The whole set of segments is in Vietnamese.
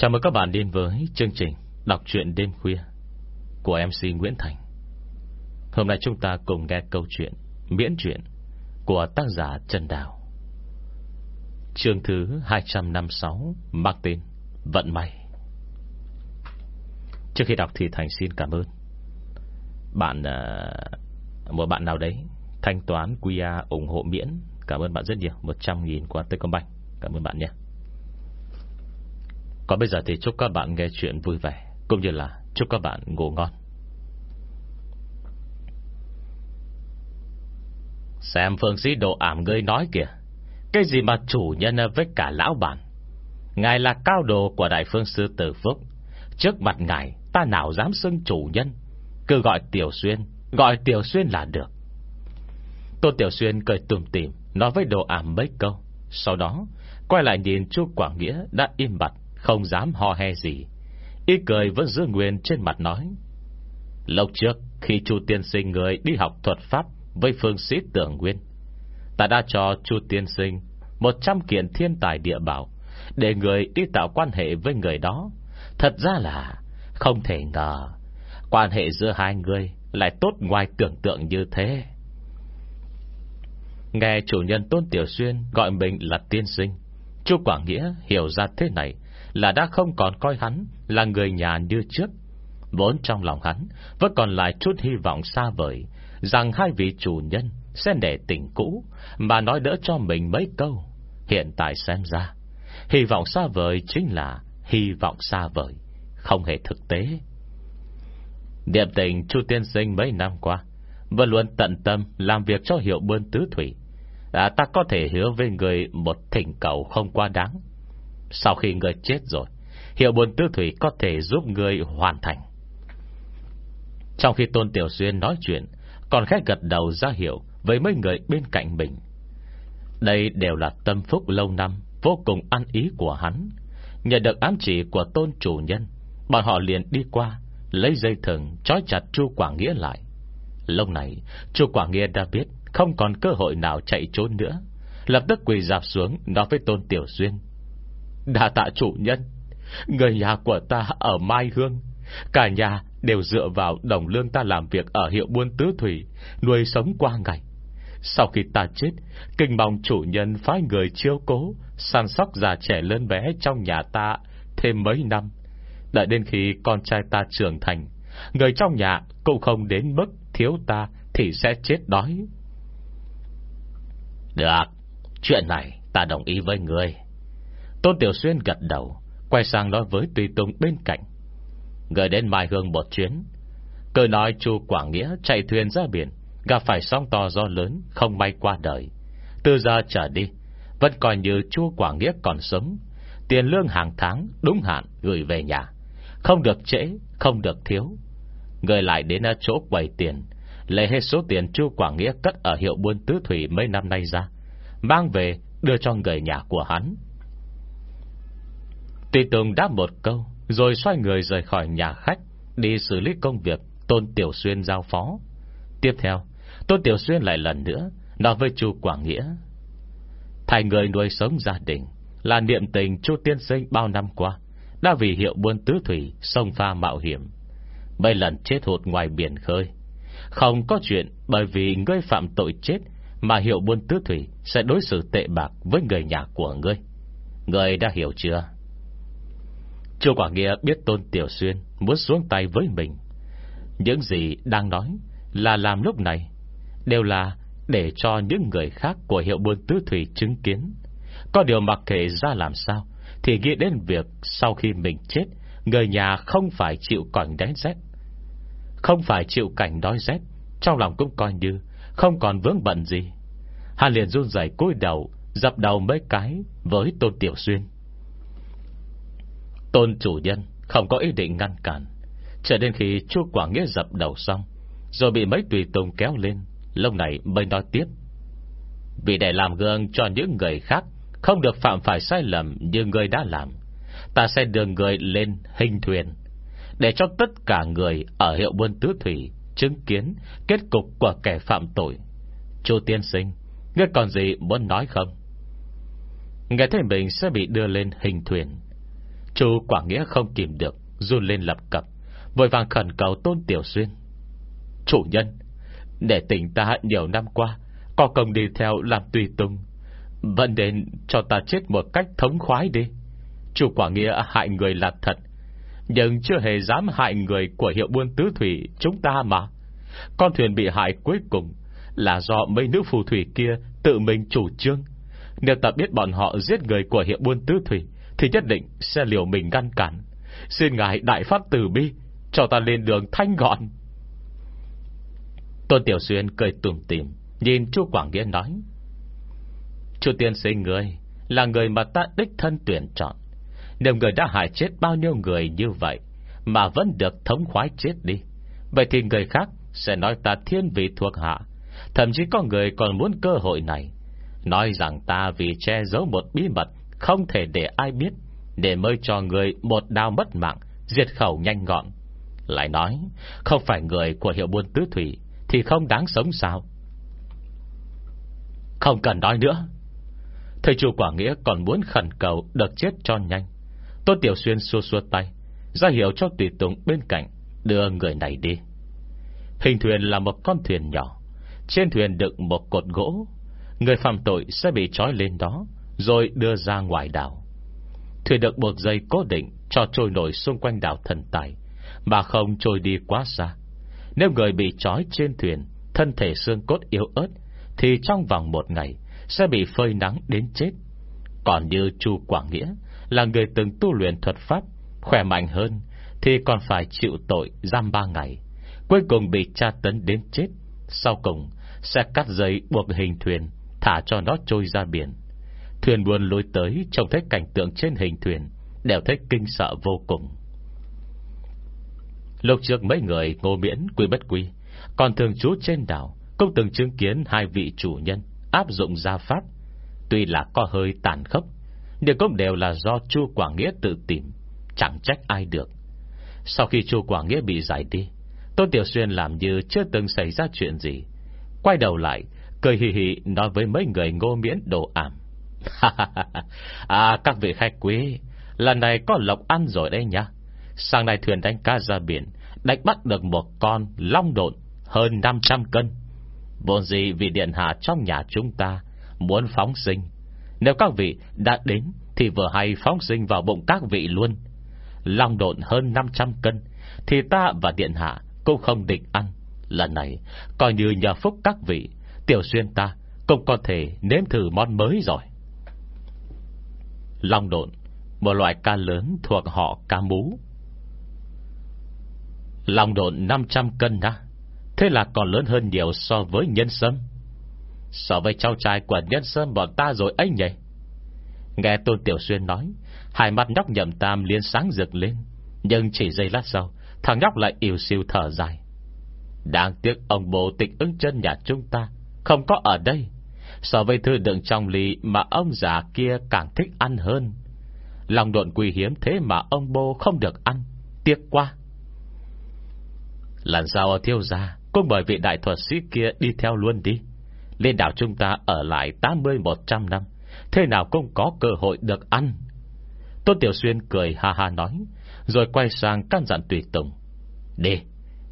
Chào mừng các bạn đến với chương trình Đọc truyện đêm khuya Của MC Nguyễn Thành. Hôm nay chúng ta cùng nghe câu chuyện Miễn truyện Của tác giả Trần Đào. Chương thứ 256 Mang tên Vận May. Trước khi đọc thì Thành xin cảm ơn. Bạn ờ, Một bạn nào đấy, Thanh toán QR ủng hộ miễn. Cảm ơn bạn rất nhiều 100.000 qua Techcombank Cảm ơn bạn nhé còn bây giờ thì chúc các bạn nghe chuyện vui vẻ, Cũng như là chúc các bạn ngủ ngon. Xem phương sĩ độ ảm ngươi nói kìa, Cái gì mà chủ nhân với cả lão bản? Ngài là cao đồ của đại phương sư tử phúc. Trước mặt ngài, Ta nào dám xưng chủ nhân? Cứ gọi Tiểu Xuyên, Gọi Tiểu Xuyên là được. Tô Tiểu Xuyên cười tùm tìm, Nói với đồ ảm mấy câu. Sau đó, Quay lại nhìn chu Quảng Nghĩa đã im bặt không dám ho he gì. Ý cười vẫn giữ nguyên trên mặt nói. Lâu trước, Khi chu tiên sinh người đi học thuật pháp Với phương sĩ tưởng nguyên, Ta đã cho chu tiên sinh Một trăm kiện thiên tài địa bảo Để người đi tạo quan hệ với người đó. Thật ra là Không thể ngờ, Quan hệ giữa hai người Lại tốt ngoài tưởng tượng như thế. Nghe chủ nhân Tôn Tiểu Xuyên Gọi mình là tiên sinh, Chu Quảng Nghĩa hiểu ra thế này là đã không còn coi hắn là người nhà như trước. Vốn trong lòng hắn vẫn còn lại chút hy vọng xa vời rằng hai vị chủ nhân sẽ để tình cũ mà nói đỡ cho mình mấy câu. Hiện tại xem ra, hy vọng xa vời chính là hy vọng xa vời, không hề thực tế. Điệp tình Chu Tiên Sinh mấy năm qua vẫn luôn tận tâm làm việc cho hiệu bươn tứ thủy. À, ta có thể hứa với người một thỉnh cầu không quá đáng sau khi người chết rồi, Hiệu buồn tư thủy có thể giúp người hoàn thành. Trong khi Tôn Tiểu Xuyên nói chuyện, Còn khách gật đầu ra hiệu Với mấy người bên cạnh mình. Đây đều là tâm phúc lâu năm, Vô cùng ăn ý của hắn. Nhận được ám chỉ của tôn chủ nhân, Bọn họ liền đi qua, Lấy dây thừng trói chặt Chu Quảng Nghĩa lại. Lúc này, Chu Quảng Nghĩa đã biết Không còn cơ hội nào chạy trốn nữa. Lập tức quỳ dạp xuống Nói với Tôn Tiểu Xuyên. Đà tạ chủ nhân. Người nhà của ta ở Mai Hương, Cả nhà đều dựa vào đồng lương ta làm việc Ở hiệu buôn tứ thủy, Nuôi sống qua ngày. Sau khi ta chết, Kinh mong chủ nhân phái người chiêu cố, Săn sóc già trẻ lớn bé trong nhà ta Thêm mấy năm. Đợi đến khi con trai ta trưởng thành, Người trong nhà cũng không đến mức Thiếu ta thì sẽ chết đói. Được. Chuyện này ta đồng ý với người. Tôn Tiểu Xuyên gật đầu, Quay sang nói với Tùy Tùng bên cạnh. Người đến Mai Hương một chuyến. Cơ nói chu Quảng Nghĩa chạy thuyền ra biển, Gặp phải sóng to gió lớn, Không may qua đời. Từ giờ trở đi, Vẫn coi như chu Quảng Nghĩa còn sống. Tiền lương hàng tháng đúng hạn gửi về nhà. Không được trễ, Không được thiếu. Người lại đến chỗ quầy tiền, Lấy hết số tiền chu Quảng Nghĩa cất ở hiệu buôn tứ thủy mấy năm nay ra, Mang về đưa cho người nhà của hắn. Tuy Tùng đáp một câu, Rồi xoay người rời khỏi nhà khách, Đi xử lý công việc Tôn Tiểu Xuyên giao phó. Tiếp theo, Tôn Tiểu Xuyên lại lần nữa Nói với chu Quảng Nghĩa, thầy người nuôi sống gia đình Là niệm tình chu tiên sinh bao năm qua, Đã vì hiệu buôn tứ thủy Sông pha mạo hiểm. Mấy lần chết hụt ngoài biển khơi, Không có chuyện bởi vì ngươi phạm tội chết Mà hiệu buôn tứ thủy Sẽ đối xử tệ bạc với người nhà của ngươi. Ngươi đã hiểu chưa? Chu Quả Nghĩa biết Tôn Tiểu Xuyên Muốn xuống tay với mình. Những gì đang nói Là làm lúc này, Đều là để cho những người khác Của hiệu buôn tứ thủy chứng kiến. Có điều mặc kệ ra làm sao, Thì nghĩ đến việc sau khi mình chết, Người nhà không phải chịu cảnh đánh rét. Không phải chịu cảnh đói rét, Trong lòng cũng coi như Không còn vướng bận gì. Hà liền run rẩy cúi đầu, Dập đầu mấy cái với Tôn Tiểu Xuyên. Tôn chủ nhân, không có ý định ngăn cản. Chờ đến khi chu Quả Nghĩa dập đầu xong, Rồi bị mấy tùy tùng kéo lên lông này mới nói tiếp. Vì để làm gương cho những người khác, Không được phạm phải sai lầm Như người đã làm, Ta sẽ đưa người lên hình thuyền, Để cho tất cả người Ở hiệu buôn tứ thủy Chứng kiến kết cục của kẻ phạm tội. Chú tiên sinh, Ngươi còn gì muốn nói không? Nghe thấy mình sẽ bị đưa lên hình thuyền. Chú Quảng Nghĩa không kìm được, Run lên lập cập, Vội vàng khẩn cầu Tôn Tiểu Xuyên. Chủ nhân, Để tỉnh ta nhiều năm qua, Có công đi theo làm tùy tung Vẫn đến cho ta chết một cách thống khoái đi. Chú Quảng Nghĩa hại người là thật, Nhưng chưa hề dám hại người Của hiệu buôn tứ thủy chúng ta mà. Con thuyền bị hại cuối cùng Là do mấy nữ phù thủy kia Tự mình chủ trương. Nếu ta biết bọn họ giết người của hiệu buôn tứ thủy thì nhất định sẽ liều mình ngăn cản. Xin ngài đại phát từ bi Cho ta lên đường thanh gọn. Tôn Tiểu Xuyên cười tùm tìm Nhìn chu Quảng Nghĩa nói, Chu tiên sinh người Là người mà ta đích thân tuyển chọn. Nếu người đã hại chết bao nhiêu người như vậy Mà vẫn được thống khoái chết đi, Vậy thì người khác Sẽ nói ta thiên vị thuộc hạ. Thậm chí có người còn muốn cơ hội này. Nói rằng ta vì che giấu một bí mật không thể để ai biết, Để mới cho người một đao mất mạng, Diệt khẩu nhanh gọn. Lại nói, Không phải người của hiệu buôn tứ thủy Thì không đáng sống sao? Không cần nói nữa. Thầy chủ Quả Nghĩa còn muốn khẩn cầu Được chết cho nhanh. Tôn Tiểu Xuyên xua xua tay, ra hiệu cho tùy tùng bên cạnh Đưa người này đi. Hình thuyền là một con thuyền nhỏ, Trên thuyền đựng một cột gỗ. Người phạm tội sẽ bị trói lên đó rồi đưa ra ngoài đảo. Thuyền được buộc dây cố định Cho trôi nổi xung quanh đảo thần tài, Mà không trôi đi quá xa. Nếu người bị trói trên thuyền, Thân thể xương cốt yếu ớt, Thì trong vòng một ngày Sẽ bị phơi nắng đến chết. Còn như Chu Quảng Nghĩa Là người từng tu luyện thuật pháp, Khỏe mạnh hơn, Thì còn phải chịu tội giam ba ngày, Cuối cùng bị tra tấn đến chết. Sau cùng, sẽ cắt dây buộc hình thuyền, Thả cho nó trôi ra biển. Thuyền buồn lối tới Trông thấy cảnh tượng trên hình thuyền, Đều thấy kinh sợ vô cùng. Lúc trước mấy người ngô miễn, quy bất quy, Còn thường trú trên đảo, Cũng từng chứng kiến hai vị chủ nhân Áp dụng gia pháp. Tuy là có hơi tàn khốc, Nhưng cũng đều là do Chu Quảng Nghĩa tự tìm, Chẳng trách ai được. Sau khi Chu Quảng Nghĩa bị giải đi, Tôn Tiểu Xuyên làm như chưa từng xảy ra chuyện gì. Quay đầu lại, Cười hì hì nói với mấy người ngô miễn đồ ảm. À các vị khách quý, Lần này có lộc ăn rồi đây nhá. Sang này thuyền đánh cá ra biển, Đánh bắt được một con long độn Hơn 500 cân. Vốn gì vì điện hạ trong nhà chúng ta Muốn phóng sinh? Nếu các vị đã đến Thì vừa hay phóng sinh vào bụng các vị luôn. Long độn hơn 500 cân Thì ta và điện hạ Cũng không định ăn. Lần này, coi như nhờ phúc các vị, Tiểu xuyên ta cũng có thể nếm thử món mới rồi. Long độn, Một loại cá lớn thuộc họ cá mú. Long độn 500 cân đã Thế là còn lớn hơn nhiều so với nhân sâm. So với cháu trai của nhân sâm bọn ta rồi ấy nhỉ? Nghe Tôn Tiểu Xuyên nói, Hai mắt nhóc nhậm tam liên sáng rực lên, Nhưng chỉ giây lát sau, Thằng nhóc lại yêu siêu thở dài. Đáng tiếc ông bố tịch ứng chân nhà chúng ta, Không có ở đây. So với thư đựng trong ly Mà ông già kia càng thích ăn hơn. Lòng độn quý hiếm thế mà ông bố không được ăn. Tiếc quá. Lần sau thiêu ra Cũng bởi vị đại thuật sĩ kia đi theo luôn đi. Lên đảo chúng ta ở lại 80-100 năm, Thế nào cũng có cơ hội được ăn. Tôn Tiểu Xuyên cười ha ha nói, Rồi quay sang căn dặn tùy tùng. Đi,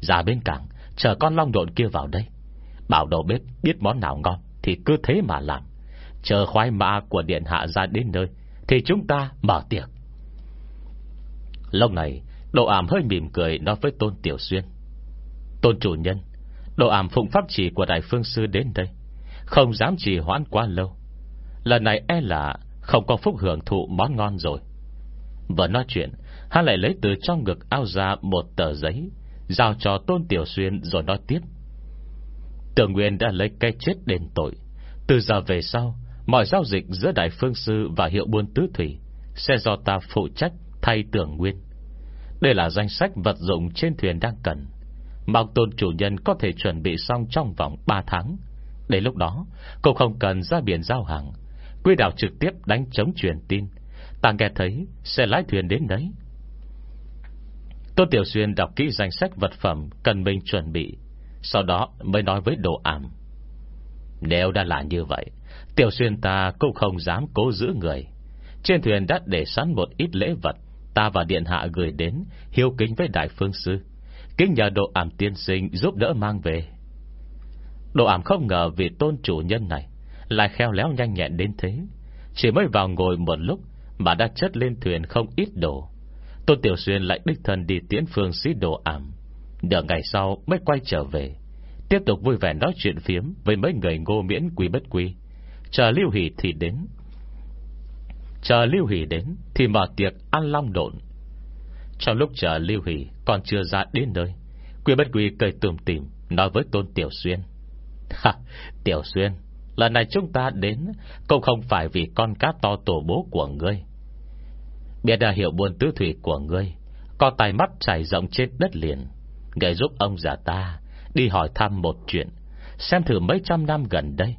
Ra bên cảng, Chờ con long độn kia vào đây. Bảo đầu bếp biết món nào ngon. Thì cứ thế mà làm. Chờ khoái mã của điện hạ ra đến nơi, Thì chúng ta mở tiệc. Lúc này, Độ ảm hơi mỉm cười nói với Tôn Tiểu Xuyên. Tôn chủ nhân, Độ ảm phụng pháp chỉ của Đại Phương Sư đến đây, Không dám trì hoãn quá lâu. Lần này e là Không có phúc hưởng thụ món ngon rồi. Vừa nói chuyện, Hắn lại lấy từ trong ngực ao ra một tờ giấy, Giao cho Tôn Tiểu Xuyên rồi nói tiếp. Tưởng Nguyên đã lấy cái chết đền tội. Từ giờ về sau, Mọi giao dịch giữa Đại Phương Sư Và hiệu buôn tứ thủy Sẽ do ta phụ trách thay tưởng Nguyên. Đây là danh sách vật dụng trên thuyền đang cần. Mong tôn chủ nhân có thể chuẩn bị xong trong vòng 3 tháng. Đến lúc đó Cô không cần ra biển giao hàng. Quy đảo trực tiếp đánh chống truyền tin. Ta nghe thấy sẽ lái thuyền đến đấy. Tô Tiểu Xuyên đọc kỹ danh sách vật phẩm Cần mình chuẩn bị. Sau đó mới nói với đồ ảm Nếu đã là như vậy, Tiểu Xuyên ta cũng không dám cố giữ người. Trên thuyền đã để sẵn một ít lễ vật, Ta và Điện Hạ gửi đến, Hiếu kính với Đại Phương Sư. Kính nhờ đồ ảm tiên sinh giúp đỡ mang về. Đồ ảm không ngờ Vì tôn chủ nhân này Lại khéo léo nhanh nhẹn đến thế. Chỉ mới vào ngồi một lúc Mà đã chất lên thuyền không ít đồ. Tôn Tiểu Xuyên lại đích thân đi tiễn phương sĩ đồ ảm Nửa ngày sau mới quay trở về Tiếp tục vui vẻ nói chuyện phiếm Với mấy người ngô miễn quý bất quý. Chờ Lưu Hỷ thì đến. Chờ Lưu Hỷ đến Thì mở tiệc ăn long độn. Trong lúc chờ Lưu Hỷ Còn chưa ra đến nơi Quý bất quý cười tùm tìm Nói với Tôn Tiểu Xuyên. Ha, Tiểu Xuyên Lần này chúng ta đến Cũng không phải vì con cá to tổ bố của ngươi. Biết đã hiểu buồn tứ thủy của ngươi Có tài mắt trải rộng trên đất liền. Người giúp ông già ta Đi hỏi thăm một chuyện. Xem thử mấy trăm năm gần đây,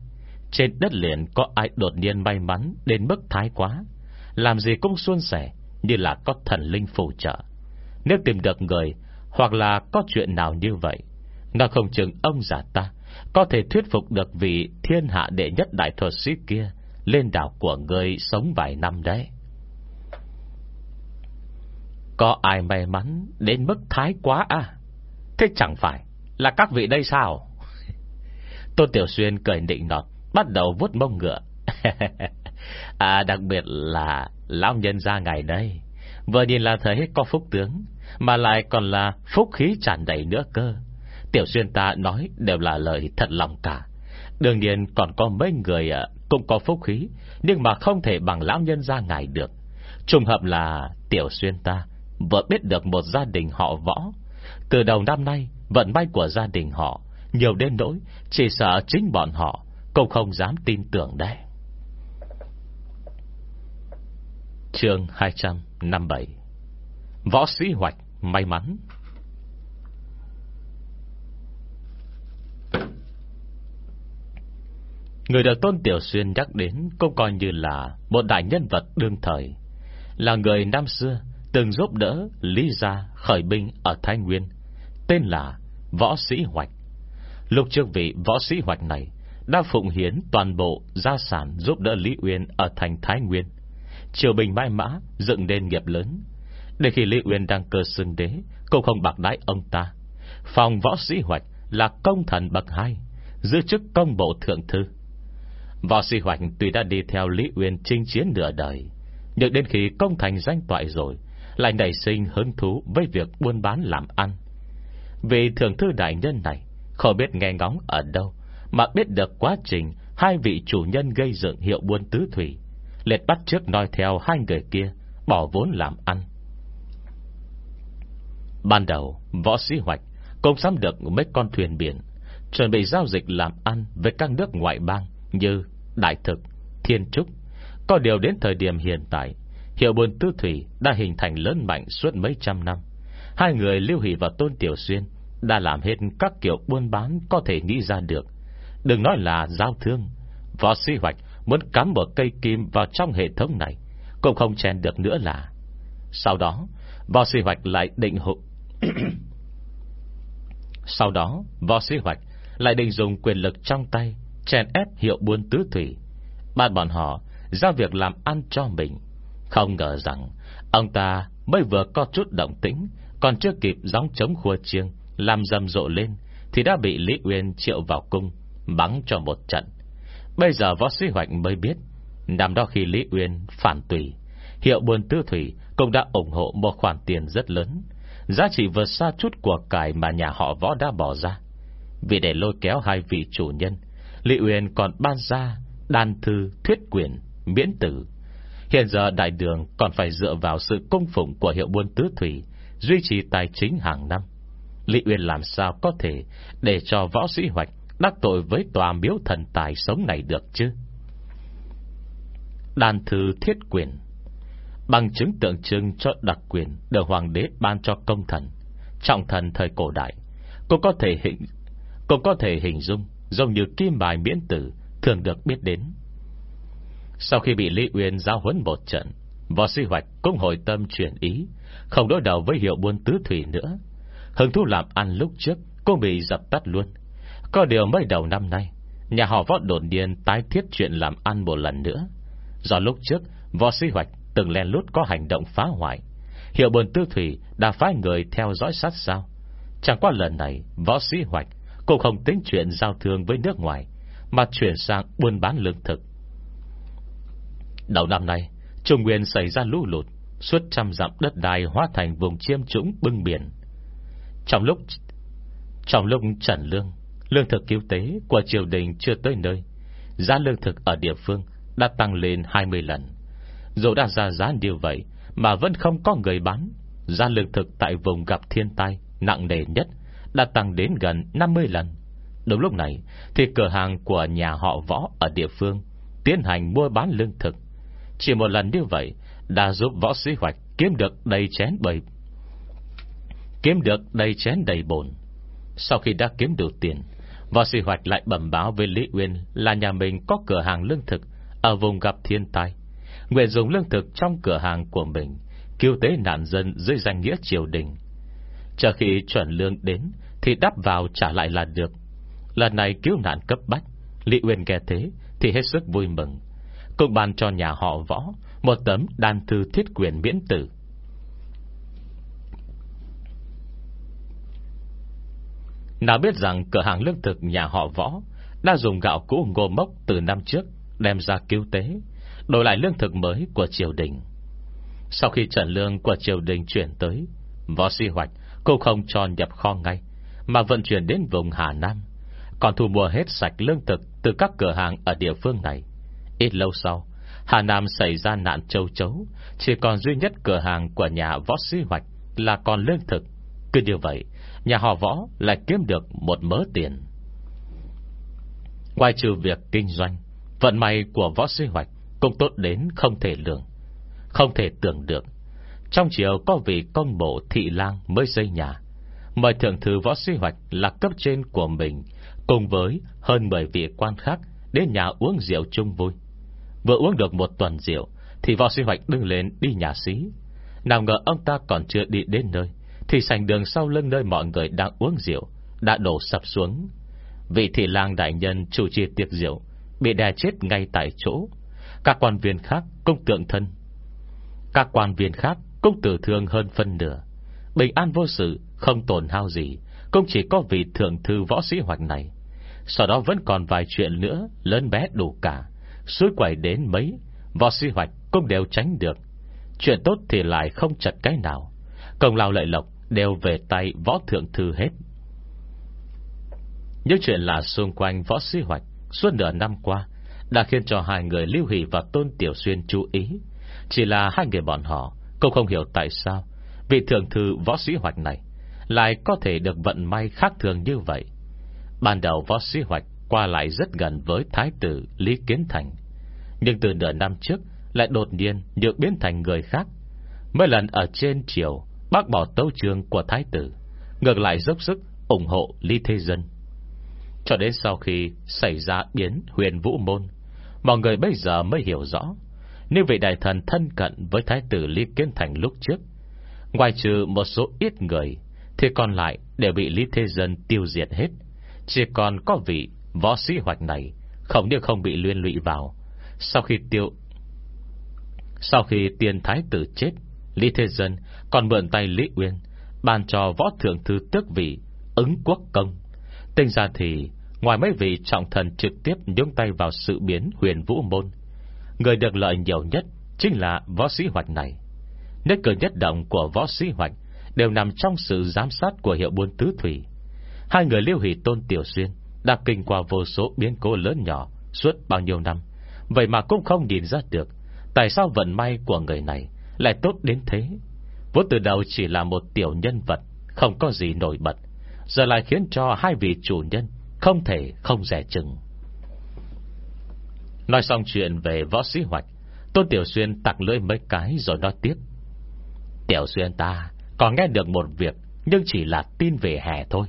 Trên đất liền có ai đột nhiên may mắn Đến mức thái quá? Làm gì cũng suôn sẻ Như là có thần linh phù trợ. Nếu tìm được người, Hoặc là có chuyện nào như vậy Nó không chừng ông già ta Có thể thuyết phục được vị thiên hạ đệ nhất đại thuật sĩ kia Lên đảo của người sống vài năm đấy. Có ai may mắn Đến mức thái quá à? Thế chẳng phải là các vị đây sao? Tôn Tiểu Xuyên cười định nọt, Bắt đầu vuốt mông ngựa. À đặc biệt là Lão nhân ra ngày đây. Vừa nhìn là thấy có phúc tướng, Mà lại còn là phúc khí tràn đầy nữa cơ. Tiểu Xuyên ta nói Đều là lời thật lòng cả. Đương nhiên còn có mấy người à, Cũng có phúc khí, Nhưng mà không thể bằng lão nhân ra ngày được. Trùng hợp là Tiểu Xuyên ta Vừa biết được một gia đình họ võ từ đầu năm nay, Vận may của gia đình họ Nhiều đến nỗi Chỉ sợ chính bọn họ, Cũng không dám tin tưởng đấy. Chương 257 Võ sĩ hoạch may mắn. Người được Tôn Tiểu Xuyên nhắc đến Cũng coi như là Một đại nhân vật đương thời, Là người năm xưa Từng giúp đỡ Lý Gia khởi binh ở Thái Nguyên. Tên là Võ Sĩ Hoạch. Lục trước vị võ sĩ hoạch này Đã phụng hiến toàn bộ gia sản Giúp đỡ Lý Uyên ở thành Thái Nguyên. Triều Bình Mai Mã, Dựng nên nghiệp lớn. Để khi Lý Uyên đang cơ xưng đế Cũng không bạc đái ông ta. Phòng võ sĩ hoạch là công thần bậc hai, Giữ chức công bộ thượng thư. Võ sĩ hoạch tuy đã đi theo Lý Uyên chinh chiến nửa đời, Nhưng đến khi công thành danh toại rồi, Lại nảy sinh hứng thú Với việc buôn bán làm ăn. Vì thượng thư đại nhân này Không biết nghe ngóng ở đâu Mà biết được quá trình Hai vị chủ nhân gây dựng hiệu buôn tứ thủy. Liệt bắt trước nói theo hai người kia Bỏ vốn làm ăn. Ban đầu Võ sĩ Hoạch Cũng sắm được mấy con thuyền biển Chuẩn bị giao dịch làm ăn Với các nước ngoại bang Như Đại Thực, Thiên Trúc. Có điều đến thời điểm hiện tại Hiệu buôn tứ thủy đã hình thành lớn mạnh suốt mấy trăm năm. Hai người Lưu Hỷ và Tôn Tiểu Xuyên Đã làm hết các kiểu buôn bán Có thể nghĩ ra được. Đừng nói là giao thương, Võ sĩ hoạch muốn cắm một cây kim Vào trong hệ thống này Cũng không chèn được nữa là. Sau đó, Võ sĩ hoạch lại định hộ Sau đó, Võ sĩ hoạch lại định dùng quyền lực trong tay Chèn ép hiệu buôn tứ thủy. Bạn bọn họ Giao việc làm ăn cho mình. Không ngờ rằng, Ông ta mới vừa có chút động tĩnh còn chưa kịp gióng chống khua chiêng Làm rầm rộ lên, Thì đã bị Lý Uyên triệu vào cung, Bắn cho một trận. Bây giờ võ sĩ hoạch mới biết, Năm đó khi Lý Uyên phản tùy, Hiệu buôn tư thủy cũng đã ủng hộ một khoản tiền rất lớn. Giá trị vượt xa chút của cải Mà nhà họ võ đã bỏ ra. Vì để lôi kéo hai vị chủ nhân, Lý Uyên còn ban ra Đàn thư, thuyết quyền Miễn tử. Hiện giờ đại đường còn phải dựa vào sự công phụng Của hiệu buôn tứ thủy duy trì tài chính hàng năm. Lý Uyên làm sao có thể để cho võ sĩ hoạch đắc tội với tòa miếu thần tài sống này được chứ? Đàn thư thiết quyền Bằng chứng tượng trưng cho đặc quyền được hoàng đế ban cho công thần Trọng thần thời cổ đại Cũng có thể hình Cũng có thể hình dung Giống như kim bài miễn tử Thường được biết đến Sau khi bị Lý Uyên giao huấn một trận, Võ sĩ hoạch cũng hồi tâm chuyển ý không đối đầu với hiệu buôn tứ thủy nữa. Hứng thú làm ăn lúc trước Cũng bị dập tắt luôn. Có điều mới đầu năm nay, Nhà họ võ đột nhiên tái thiết chuyện làm ăn một lần nữa. Do lúc trước, Võ sĩ hoạch từng len lút có hành động phá hoại. Hiệu buồn tư thủy Đã phái người theo dõi sát sao? Chẳng qua lần này, Võ sĩ hoạch Cũng không tính chuyện giao thương với nước ngoài, Mà chuyển sang buôn bán lương thực. Đầu năm nay, Trung Nguyên xảy ra lũ lụt. Suốt trăm dặm đất đai hóa thành vùng chiêm trũng bưng biển. Trong lúc Trong lúc trần lương Lương thực cứu tế của triều đình chưa tới nơi, Giá lương thực ở địa phương Đã tăng lên 20 lần. Dù đã ra giá như vậy Mà vẫn không có người bán, Giá lương thực tại vùng gặp thiên tai Nặng nề nhất Đã tăng đến gần 50 lần. Đúng lúc này Thì cửa hàng của nhà họ võ ở địa phương Tiến hành mua bán lương thực. Chỉ một lần như vậy đã giúp võ sĩ hoạch kiếm được đầy chén bầy, Kiếm được đầy chén đầy bồn. Sau khi đã kiếm được tiền, Võ sĩ hoạch lại bẩm báo với Lý Uyên Là nhà mình có cửa hàng lương thực Ở vùng gặp thiên tai. Nguyện dùng lương thực trong cửa hàng của mình, Cứu tế nạn dân dưới danh nghĩa triều đình. Chờ khi chuẩn lương đến Thì đắp vào trả lại là được. Lần này cứu nạn cấp bách, Lý Uyên nghe thế Thì hết sức vui mừng. Cùng ban cho nhà họ võ một tấm đan thư thiết quyền miễn tử. Nào biết rằng cửa hàng lương thực nhà họ võ Đã dùng gạo cũ ngô mốc từ năm trước Đem ra cứu tế, Đổi lại lương thực mới của triều đình. Sau khi trận lương của triều đình chuyển tới, Võ si hoạch Cô không cho nhập kho ngay, Mà vận chuyển đến vùng Hà Nam, Còn thu mua hết sạch lương thực Từ các cửa hàng ở địa phương này. Ít lâu sau Hà Nam xảy ra nạn châu chấu. Chỉ còn duy nhất cửa hàng của nhà võ sĩ hoạch Là còn lương thực. Cứ như vậy, Nhà họ võ lại kiếm được một mớ tiền. Ngoài trừ việc kinh doanh, Vận may của võ sĩ hoạch Cũng tốt đến không thể lường, Không thể tưởng được. Trong chiều có vị công bộ thị lang Mới xây nhà. Mời thượng thư võ sĩ hoạch là cấp trên của mình, Cùng với hơn 10 vị quan khác Đến nhà uống rượu chung vui. Vừa uống được một tuần rượu, Thì võ sĩ hoạch đứng lên đi nhà xí. Nào ngờ ông ta còn chưa đi đến nơi, thì sành đường sau lưng nơi mọi người đang uống rượu Đã đổ sập xuống. Vị thị lang đại nhân chủ trì tiệc rượu, Bị đè chết ngay tại chỗ. Các quan viên khác cũng tượng thân. Các quan viên khác cũng tử thương hơn phân nửa. Bình an vô sự, Không tổn hao gì, Cũng chỉ có vị thượng thư võ sĩ hoạch này. Sau đó vẫn còn vài chuyện nữa Lớn bé đủ cả. Suối quẩy đến mấy Võ sĩ hoạch cũng đều tránh được. Chuyện tốt thì lại không chật cái nào. Công lao lợi lộc Đều về tay võ thượng thư hết. Những chuyện là xung quanh võ sĩ hoạch Suốt nửa năm qua Đã khiến cho hai người Lưu Hỷ và Tôn Tiểu Xuyên chú ý. Chỉ là hai người bọn họ Cũng không hiểu tại sao Vị thượng thư võ sĩ hoạch này Lại có thể được vận may khác thường như vậy. Ban đầu võ sĩ hoạch Qua lại rất gần với thái tử Lý Kiến Thành. Nhưng từ nửa năm trước Lại đột nhiên nhược biến thành người khác. Mấy lần ở trên triều, Bác bỏ tấu trường của thái tử, Ngược lại dốc sức ủng hộ Lý Thế Dân. Cho đến sau khi Xảy ra biến huyền vũ môn, Mọi người bây giờ mới hiểu rõ Nếu vị đại thần thân cận Với thái tử Lý Kiến Thành lúc trước, Ngoài trừ một số ít người, Thì còn lại đều bị Lý Thế Dân tiêu diệt hết. Chỉ còn có vị võ sĩ hoạch này, Không như không bị liên lụy vào sau khi tiêu, Sau khi tiền thái tử chết, Lý Thế Dân còn mượn tay Lý Uyên Bàn cho võ thượng thư tước vị Ứng quốc công. Tinh ra thì, Ngoài mấy vị trọng thần trực tiếp nhúng tay vào sự biến huyền vũ môn, Người được lợi nhiều nhất Chính là võ sĩ hoạch này. Nhất cử nhất động của võ sĩ hoạch Đều nằm trong sự giám sát của hiệu buôn tứ thủy. Hai người liêu hỷ tôn tiểu xuyên Đã kinh qua vô số biến cố lớn nhỏ Suốt bao nhiêu năm. Vậy mà cũng không nhìn ra được Tại sao vận may của người này Lại tốt đến thế. Vốn từ đầu chỉ là một tiểu nhân vật, Không có gì nổi bật. Giờ lại khiến cho hai vị chủ nhân Không thể không rẻ chừng. Nói xong chuyện về võ sĩ hoạch, Tôn Tiểu Xuyên tặng lưỡi mấy cái rồi nói tiếp. Tiểu Xuyên ta Còn nghe được một việc, Nhưng chỉ là tin về hè thôi.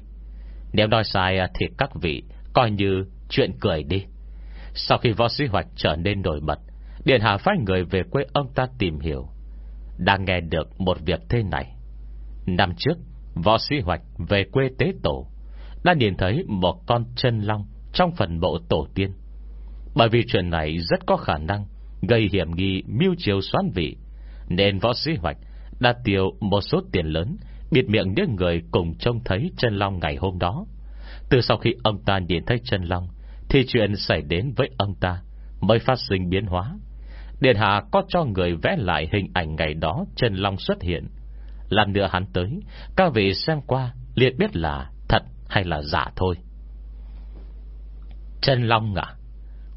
Nếu nói sai thì các vị Coi như chuyện cười đi. Sau khi võ sĩ hoạch trở nên nổi bật, Điện hạ phái người về quê ông ta tìm hiểu. Đang nghe được một việc thế này, Năm trước, Võ sĩ Hoạch về quê tế tổ, Đã nhìn thấy một con chân long Trong phần bộ tổ tiên. Bởi vì chuyện này rất có khả năng Gây hiểm nghi mưu chiều xoán vị, Nên võ sĩ Hoạch Đã tiêu một số tiền lớn biệt miệng những người cùng trông thấy chân long ngày hôm đó. Từ sau khi ông ta nhìn thấy chân long thì chuyện xảy đến với ông ta Mới phát sinh biến hóa. Điện hạ có cho người vẽ lại hình ảnh ngày đó Trần long xuất hiện. Lần nữa hắn tới, Các vị xem qua liệt biết là thật hay là giả thôi. Trần long à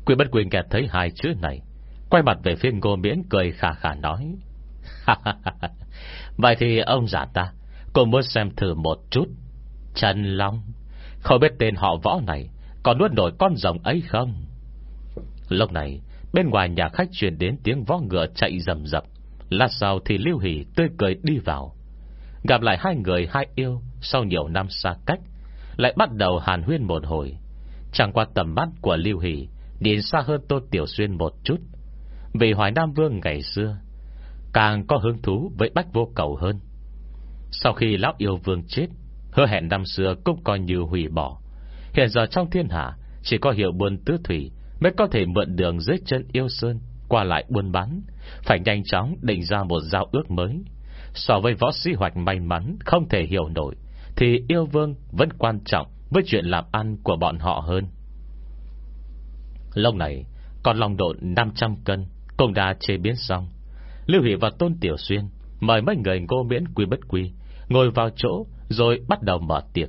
Quyền bất quyền kẹt thấy hai chữ này, Quay mặt về phía ngô miễn cười khà khà nói Vậy thì ông giả ta, Cô muốn xem thử một chút. Trần Long, Không biết tên họ võ này còn nuốt nổi con rồng ấy không? Lúc này, Bên ngoài nhà khách truyền đến tiếng vó ngựa chạy rầm rập. Lát sau thì Lưu Hỷ tươi cười đi vào. Gặp lại hai người hai yêu Sau nhiều năm xa cách, Lại bắt đầu hàn huyên một hồi. Chẳng qua tầm mắt của Lưu Hỷ Nhìn xa hơn Tô Tiểu Xuyên một chút. Vì Hoài Nam Vương ngày xưa, Càng có hứng thú với Bách Vô Cầu hơn. Sau khi Lão Yêu Vương chết, Hứa hẹn năm xưa cũng coi như hủy bỏ. Hiện giờ trong thiên hạ Chỉ có hiệu buôn tứ thủy Mới có thể mượn đường dưới chân yêu sơn, Qua lại buôn bán. Phải nhanh chóng định ra một giao ước mới. So với võ sĩ hoạch may mắn, Không thể hiểu nổi, Thì yêu vương vẫn quan trọng Với chuyện làm ăn của bọn họ hơn. Lâu này Còn lòng độn 500 cân Cũng đã chế biến xong. Lưu Hỷ và Tôn Tiểu Xuyên Mời mấy người ngô miễn quy bất quy Ngồi vào chỗ rồi bắt đầu mở tiệc.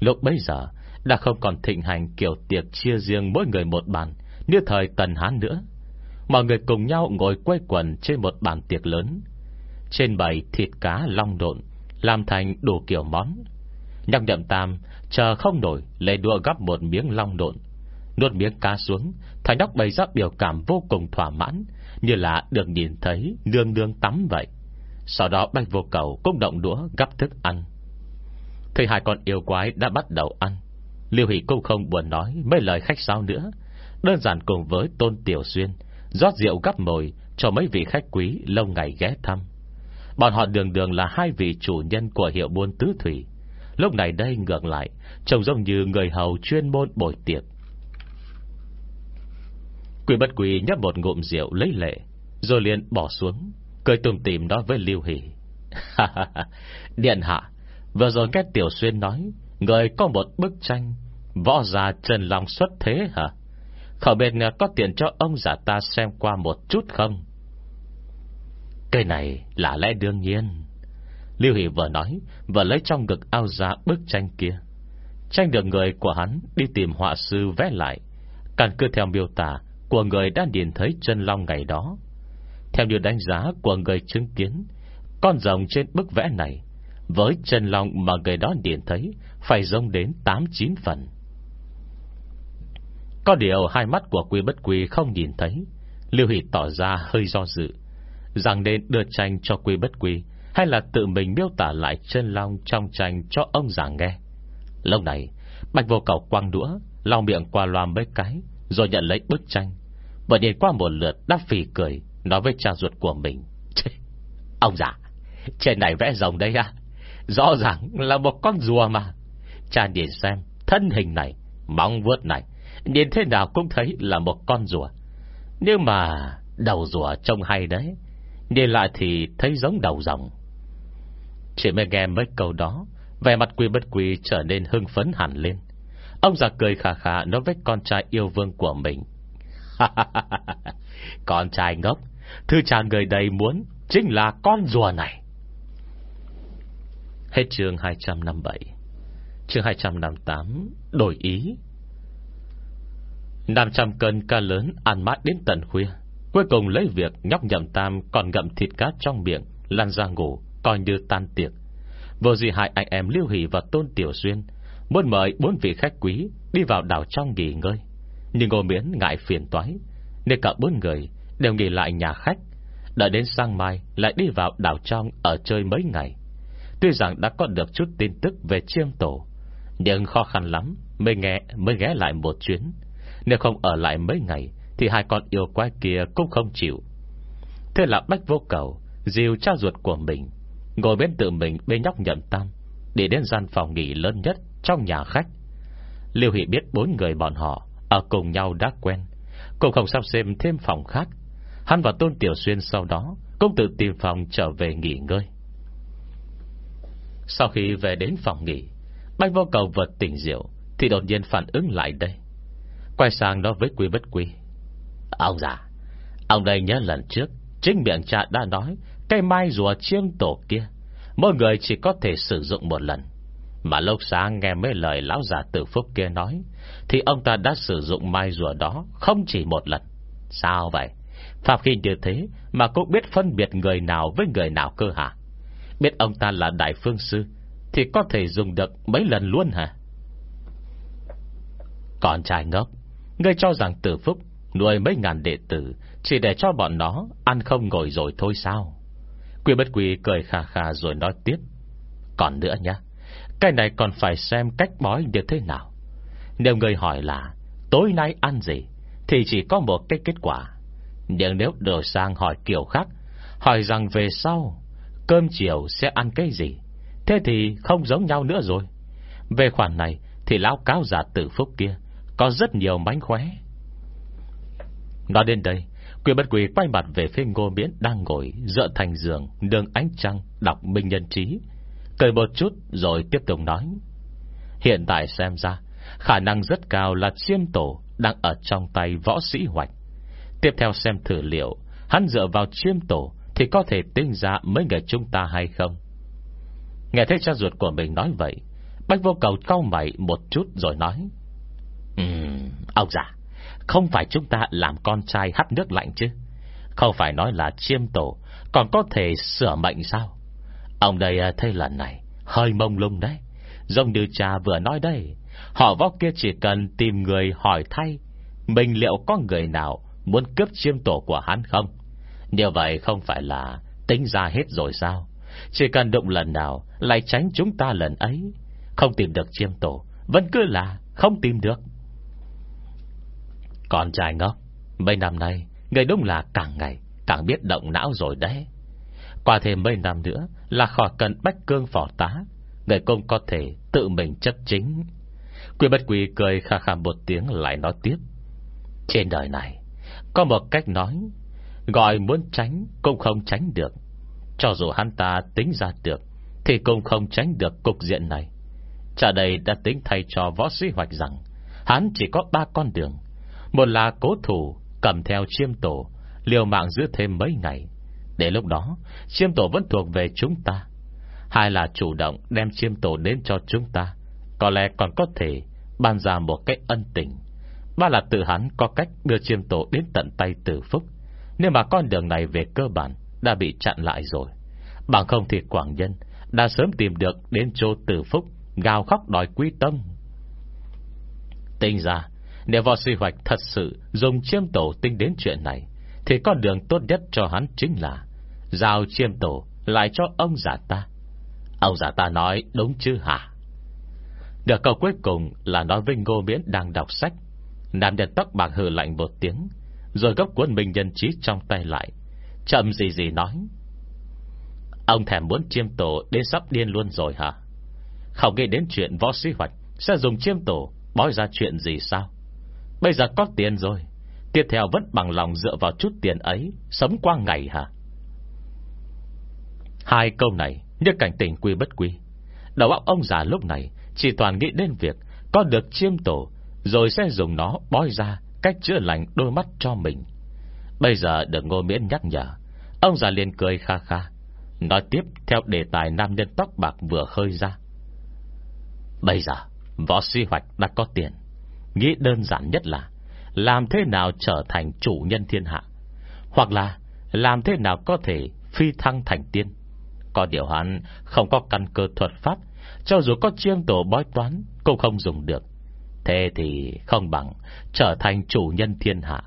Lúc bấy giờ đã không còn thịnh hành kiểu tiệc chia riêng Mỗi người một bàn, Như thời Tần Hán nữa. Mọi người cùng nhau ngồi quay quần Trên một bàn tiệc lớn. Trên bày thịt cá long độn, Làm thành đủ kiểu món. Nhọc nhậm tam, Chờ không nổi, lấy đua gắp một miếng long độn. Nuốt miếng cá xuống Thành đốc bày ra biểu cảm vô cùng thỏa mãn, Như là được nhìn thấy Nương nương tắm vậy. Sau đó bạch vô cầu cũng động đũa gắp thức ăn. Thấy hai con yêu quái đã bắt đầu ăn Liêu Hỷ cũng không buồn nói Mấy lời khách sao nữa Đơn giản cùng với Tôn Tiểu Xuyên rót rượu gắp mồi cho mấy vị khách quý lâu ngày ghé thăm. Bọn họ đường đường là hai vị chủ nhân của hiệu buôn tứ thủy. Lúc này đây ngược lại, trông giống như người hầu chuyên môn bồi tiệc. Quỷ bất quỷ nhấp một ngụm rượu lấy lệ, rồi liền bỏ xuống, cười tùm tìm đó với Lưu Hỷ. Điện hạ, vừa rồi nghe Tiểu Xuyên nói, người có một bức tranh, võ già Trần Long xuất thế hả? Khẩu bên à, có tiền cho ông giả ta xem qua một chút không? Cây này là lẽ đương nhiên. Lưu Hỷ vừa nói Vừa lấy trong ngực ao ra bức tranh kia. Tranh được người của hắn Đi tìm họa sư vẽ lại. Căn cứ theo miêu tả Của người đã nhìn thấy chân long ngày đó. Theo như đánh giá của người chứng kiến Con rồng trên bức vẽ này Với chân long mà người đó nhìn thấy phải rông đến 8-9 phần. Có điều hai mắt của Quy bất Quy không nhìn thấy, Lưu Hỷ tỏ ra hơi do dự, Rằng nên đưa tranh cho Quy bất Quy Hay là tự mình miêu tả lại chân long trong tranh cho ông già nghe. Lâu này, Bạch vô cầu quăng đũa, lau miệng qua loa mấy cái, Rồi nhận lấy bức tranh. Và nhìn qua một lượt đáp phì cười, Nói với cha ruột của mình Ông già, Trên này vẽ rồng đây à? Rõ ràng là một con rùa mà. Cha nhìn xem, Thân hình này, Móng vuốt này, Nhìn thế nào cũng thấy là một con rùa. Nhưng mà Đầu rùa trông hay đấy, Nhìn lại thì thấy giống đầu rồng. Chỉ mới nghe mấy câu đó, Vẻ mặt quy bất quy trở nên hưng phấn hẳn lên. Ông già cười khà khà Nói với con trai yêu vương của mình. Con trai ngốc, Thư cha người đầy muốn Chính là con rùa này. Hết chương 257 Chương 258 Đổi ý. 500 cân ca lớn ăn mát đến tận khuya, Cuối cùng lấy việc nhóc nhậm tam Còn ngậm thịt cá trong miệng, Lăn ra ngủ, coi như tan tiệc. Vô gì hai anh em Lưu Hỷ và Tôn Tiểu Xuyên Muốn mời bốn vị khách quý Đi vào đảo trong nghỉ ngơi. Nhưng ngô miễn ngại phiền toái, Nên cả bốn người đều nghỉ lại nhà khách, Đợi đến sang mai Lại đi vào đảo trong ở chơi mấy ngày. Tuy rằng đã có được chút tin tức về chiêm tổ nhưng khó khăn lắm Mới nghe, mới ghé lại một chuyến. Nếu không ở lại mấy ngày, Thì hai con yêu quái kia cũng không chịu. Thế là Bách Vô Cầu Dìu cha ruột của mình, Ngồi bên tự mình bên nhóc nhận tam, Để đến gian phòng nghỉ lớn nhất Trong nhà khách. Liêu Hỷ biết bốn người bọn họ Ở cùng nhau đã quen, Cũng không sắp xem thêm phòng khác. Hắn và Tôn Tiểu Xuyên sau đó Cũng tự tìm phòng trở về nghỉ ngơi. Sau khi về đến phòng nghỉ Bách vô cầu vượt tỉnh rượu Thì đột nhiên phản ứng lại đây. Quay sang nói với quý bất quý Ông già, Ông đây nhớ lần trước, Chính miệng cha đã nói Cây mai rùa chiêm tổ kia, Mỗi người chỉ có thể sử dụng một lần. Mà lúc sáng nghe mấy lời lão già tử phúc kia nói, Thì ông ta đã sử dụng mai rùa đó Không chỉ một lần. Sao vậy? Phạm khi như thế Mà cũng biết phân biệt người nào với người nào cơ hả? Biết ông ta là đại phương sư thì có thể dùng được mấy lần luôn hả? Còn trai ngốc, Ngươi cho rằng tử phúc Nuôi mấy ngàn đệ tử Chỉ để cho bọn nó ăn không ngồi rồi thôi sao? Quy bất quy cười khà khà rồi nói tiếp. Còn nữa nhá, Cái này còn phải xem cách bói như thế nào. Nếu người hỏi là Tối nay ăn gì Thì chỉ có một cái kết quả. Nhưng nếu đổi sang hỏi kiểu khác, Hỏi rằng về sau, Cơm chiều sẽ ăn cái gì? Thế thì không giống nhau nữa rồi. Về khoản này Thì lão cáo giả tử phúc kia Có rất nhiều mánh khóe. Nói đến đây Quỷ bất quỷ quay mặt về phía ngô miễn Đang ngồi dựa thành giường Đường ánh trăng, đọc minh nhân trí, Cười một chút rồi tiếp tục nói. Hiện tại xem ra, Khả năng rất cao là chiêm tổ Đang ở trong tay võ sĩ hoạch. Tiếp theo xem thử liệu, Hắn dựa vào chiêm tổ Thì có thể tinh ra mấy người chúng ta hay không? Nghe thấy cha ruột của mình nói vậy Bách vô cầu cau mày một chút rồi nói Ừm, ông già không phải chúng ta làm con trai hắt nước lạnh chứ? Không phải nói là chiêm tổ Còn có thể sửa mệnh sao? Ông đây à, thấy lần này Hơi mông lung đấy Giống như cha vừa nói đây. Họ vóc kia chỉ cần tìm người hỏi thay Mình liệu có người nào Muốn cướp chiêm tổ của hắn không? Như vậy không phải là Tính ra hết rồi sao? Chỉ cần động lần nào lại tránh chúng ta lần ấy. Không tìm được chiêm tổ, Vẫn cứ là không tìm được. Con trai ngốc, Mấy năm nay, Người đúng là càng ngày, Càng biết động não rồi đấy. Qua thêm mấy năm nữa, Là khỏi cần bách cương phỏ tá, Người cũng có thể tự mình chấp chính. Quy bất quỳ cười khà khà một tiếng lại nói tiếp. Trên đời này, Có một cách nói, Gọi muốn tránh cũng không tránh được. Cho dù hắn ta tính ra được thì cũng không tránh được cục diện này. Trả đây đã tính thay cho võ sĩ hoạch rằng, Hắn chỉ có ba con đường. Một là cố thủ, Cầm theo chiêm tổ, Liều mạng giữ thêm mấy ngày. Để lúc đó, chiêm tổ vẫn thuộc về chúng ta. Hai là chủ động đem chiêm tổ đến cho chúng ta. Có lẽ còn có thể Ban ra một cái ân tình. Ba là tự hắn có cách đưa chiêm tổ đến tận tay tử phúc. Nhưng mà con đường này về cơ bản Đã bị chặn lại rồi, Bằng không thì Quảng Nhân đã sớm tìm được đến chỗ tử phúc, Gào khóc đòi quý tâm Tinh ra nếu võ suy hoạch thật sự Dùng chiêm tổ tinh đến chuyện này, Thì con đường tốt nhất cho hắn chính là Giao chiêm tổ lại cho ông giả ta. Ông giả ta nói đúng chứ hả? Được câu cuối cùng là nói với Ngô Miễn đang đọc sách. Nam nhân tóc bạc hừ lạnh một tiếng, Rồi gấp cuốn mình nhân trí trong tay lại. Chậm gì gì nói Ông thèm muốn chiêm tổ Đến sắp điên luôn rồi hả? Không nghĩ đến chuyện võ sĩ hoạch Sẽ dùng chiêm tổ Bói ra chuyện gì sao? Bây giờ có tiền rồi, Tiếp theo vẫn bằng lòng dựa vào chút tiền ấy Sống qua ngày hả? Hai câu này, Như cảnh tình quy bất quy. Đầu óc ông già lúc này Chỉ toàn nghĩ đến việc Có được chiêm tổ, Rồi sẽ dùng nó bói ra Cách chữa lành đôi mắt cho mình. Bây giờ được ngô miễn nhắc nhở, Ông già liền cười kha kha. Nói tiếp, theo đề tài nam nhân tóc bạc vừa khơi ra. Bây giờ, Võ suy hoạch đã có tiền. Nghĩ đơn giản nhất là, Làm thế nào trở thành chủ nhân thiên hạ? Hoặc là, Làm thế nào có thể phi thăng thành tiên? Có điều hắn Không có căn cơ thuật pháp, Cho dù có chiêm tổ bói toán, Cũng không dùng được. Thế thì không bằng Trở thành chủ nhân thiên hạ,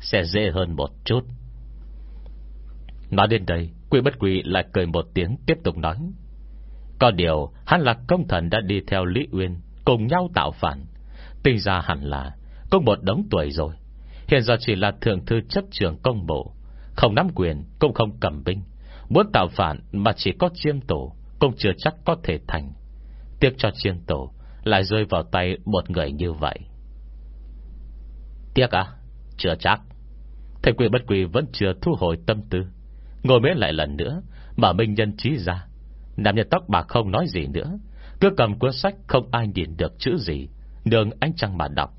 Sẽ dễ hơn một chút. Nói đến đây Quỷ bất quỷ lại cười một tiếng Tiếp tục nói, Có điều hắn là công thần đã đi theo Lý Uyên Cùng nhau tạo phản. Tinh ra hẳn là Cũng một đống tuổi rồi. Hiện giờ chỉ là thượng thư chấp trường công bộ, Không nắm quyền, cũng không cầm binh. Muốn tạo phản mà chỉ có chiêm tổ, Cũng chưa chắc có thể thành. Tiếc cho chiêm tổ, Lại rơi vào tay một người như vậy. Tiếc à Chưa chắc. Thầy quỷ bất quỷ vẫn chưa thu hồi tâm tư. Ngồi miễn lại lần nữa Mở minh nhân trí ra. Nam nhân tóc bạc không nói gì nữa. Cứ cầm cuốn sách không ai nhìn được chữ gì Đường ánh trăng mà đọc.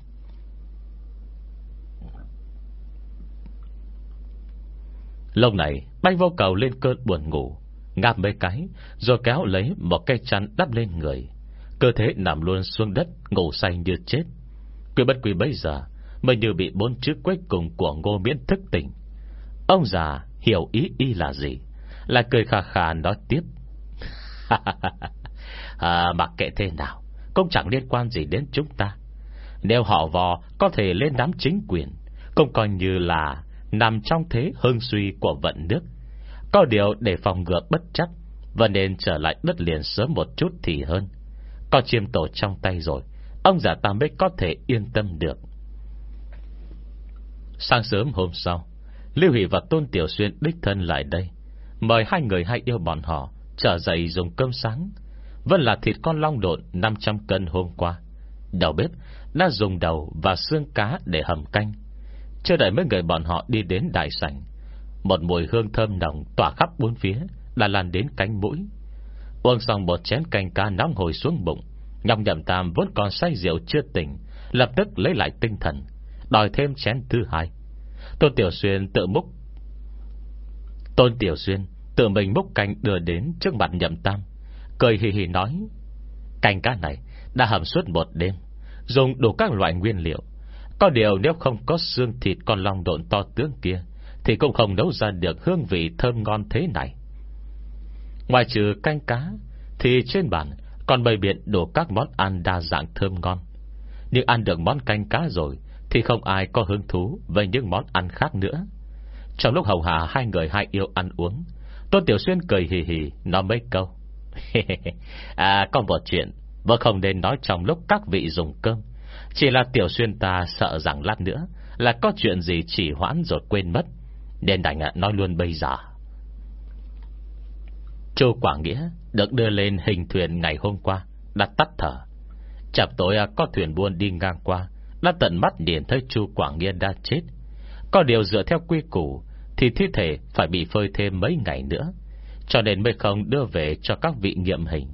Lâu này Bách vô cầu lên cơn buồn ngủ, Ngáp mấy cái, Rồi kéo lấy một cây chăn đắp lên người. Cơ thể nằm luôn xuống đất, Ngủ say như chết. Quy bất quy bây giờ mình như bị bốn chữ cuối cùng của ngô miễn thức tỉnh. Ông già hiểu ý y là gì? Là cười khà khà nói tiếp. À, Mặc kệ thế nào Cũng chẳng liên quan gì đến chúng ta. Nếu họ vò Có thể lên đám chính quyền Cũng coi như là Nằm trong thế hương suy của vận nước. Có điều để phòng ngừa bất chắc Và nên trở lại đất liền sớm một chút thì hơn. Có chiêm tổ trong tay rồi Ông già ta mới có thể yên tâm được. Sáng sớm hôm sau Lưu Hỷ và Tôn Tiểu Xuyên đích thân lại đây. Mời hai người hay yêu bọn họ Trở dậy dùng cơm sáng. Vẫn là thịt con long độn 500 cân hôm qua. Đầu bếp đã dùng đầu và xương cá để hầm canh. Chưa đợi mấy người bọn họ đi đến đại sảnh, Một mùi hương thơm nồng tỏa khắp bốn phía Đã lan đến cánh mũi. Uống xong một chén canh cá nóng hồi xuống bụng, Nhọc nhậm tam vốn còn say rượu chưa tỉnh, Lập tức lấy lại tinh thần, Đòi thêm chén thứ hai. Tôn Tiểu Xuyên tự múc. Tôn Tiểu Xuyên Tự mình múc canh đưa đến trước mặt nhậm tam. Cười hì hì nói, Canh cá này đã hầm suốt một đêm, Dùng đủ các loại nguyên liệu. Có điều nếu không có xương thịt con long độn to tướng kia, Thì cũng không nấu ra được hương vị thơm ngon thế này. Ngoài trừ canh cá, Thì trên bàn Còn bày biện đủ các món ăn đa dạng thơm ngon. Nhưng ăn được món canh cá rồi thì không ai có hứng thú Với những món ăn khác nữa. Trong lúc hầu hạ hai người hai yêu ăn uống, Tôn Tiểu Xuyên cười hì hì Nói mấy câu. À có một chuyện, Vợ không nên nói trong lúc các vị dùng cơm. Chỉ là Tiểu Xuyên ta sợ rằng lát nữa Là có chuyện gì chỉ hoãn rồi quên mất. Nên đành à, nói luôn bây giờ. Châu Quảng Nghĩa Được đưa lên hình thuyền ngày hôm qua, Đã tắt thở. Chập tối à, có thuyền buôn đi ngang qua đã tận mắt nhìn thấy Chu Quảng nghiên đã chết. Có điều dựa theo quy củ, thì thi thể phải bị phơi thêm mấy ngày nữa, Cho nên mới không đưa về cho các vị nghiệm hình.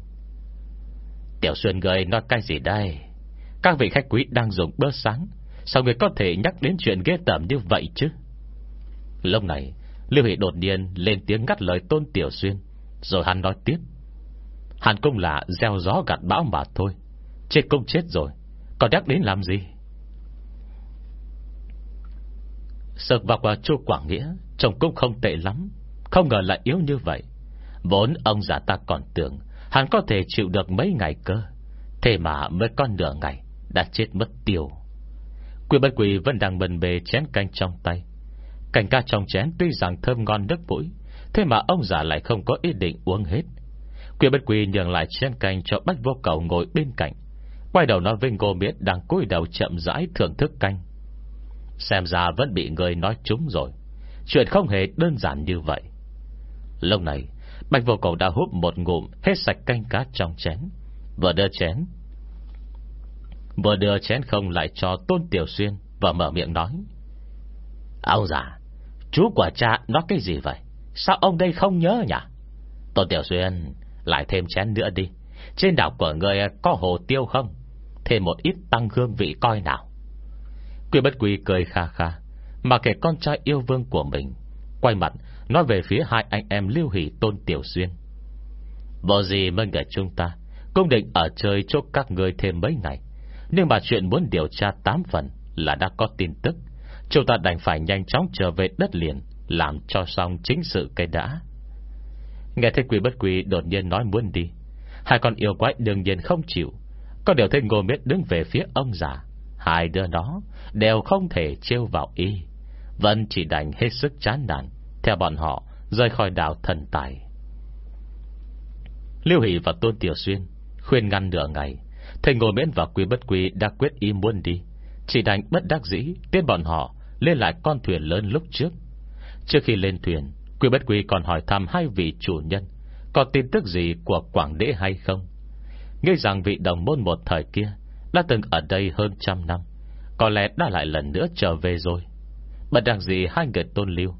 Tiểu Xuân người nói cái gì đây? Các vị khách quý đang dùng bữa sáng, Sao người có thể nhắc đến chuyện ghê tởm như vậy chứ? Lúc này, Lưu Hỷ đột nhiên lên tiếng ngắt lời Tôn Tiểu Xuyên, Rồi hắn nói tiếp. Hắn cũng là gieo gió gặt bão mà thôi, Chết cũng chết rồi, Còn nhắc đến làm gì? Sực vào qua chu Quảng Nghĩa, Trông cũng không tệ lắm. Không ngờ lại yếu như vậy. Vốn ông già ta còn tưởng, Hắn có thể chịu được mấy ngày cơ. Thế mà mới con nửa ngày, Đã chết mất tiêu. Quỷ bất quỷ vẫn đang bần bề chén canh trong tay. Canh ca trong chén tuy rằng thơm ngon nước mũi, Thế mà ông già lại không có ý định uống hết. Quỷ bất quỷ nhường lại chén canh cho bách vô cầu ngồi bên cạnh. Quay đầu nói với ngô miết đang cúi đầu chậm rãi thưởng thức canh. Xem ra vẫn bị người nói trúng rồi. Chuyện không hề đơn giản như vậy. Lâu này, Bạch vô cầu đã hút một ngụm Hết sạch canh cá trong chén. Vừa đưa chén, Vừa đưa chén không lại cho Tôn Tiểu Xuyên Và mở miệng nói. Ông già, Chú của cha nói cái gì vậy? Sao ông đây không nhớ nhỉ? Tôn Tiểu Xuyên, Lại thêm chén nữa đi. Trên đảo của người có hồ tiêu không? Thêm một ít tăng hương vị coi nào. Quy bất quy cười kha kha, Mà kể con trai yêu vương của mình. Quay mặt, nói về phía hai anh em Lưu Hỷ Tôn Tiểu Xuyên. Bộ gì mừng người chúng ta công định ở chơi chốt các người thêm mấy ngày. Nhưng mà chuyện muốn điều tra tám phần Là đã có tin tức. Chúng ta đành phải nhanh chóng trở về đất liền, Làm cho xong chính sự cây đã. Nghe thấy quỷ bất quỷ đột nhiên nói muốn đi, Hai con yêu quái đương nhiên không chịu. Có điều thấy ngô miết đứng về phía ông già Hai đứa đó Đều không thể trêu vào y. Vẫn chỉ đành hết sức chán nản, Theo bọn họ rời khỏi đảo thần tài. Lưu Hỷ và Tôn Tiểu Xuyên Khuyên ngăn nửa ngày, Thầy ngồi miễn và quý bất quý đã quyết ý muốn đi. Chỉ đành bất đắc dĩ Tiến bọn họ lên lại con thuyền lớn lúc trước. Trước khi lên thuyền Quý bất quý còn hỏi thăm hai vị chủ nhân, Có tin tức gì của Quảng Đế hay không? Nghe rằng vị đồng môn một thời kia đã từng ở đây hơn trăm năm, Có lẽ đã lại lần nữa trở về rồi. Bất đằng gì hai người tôn lưu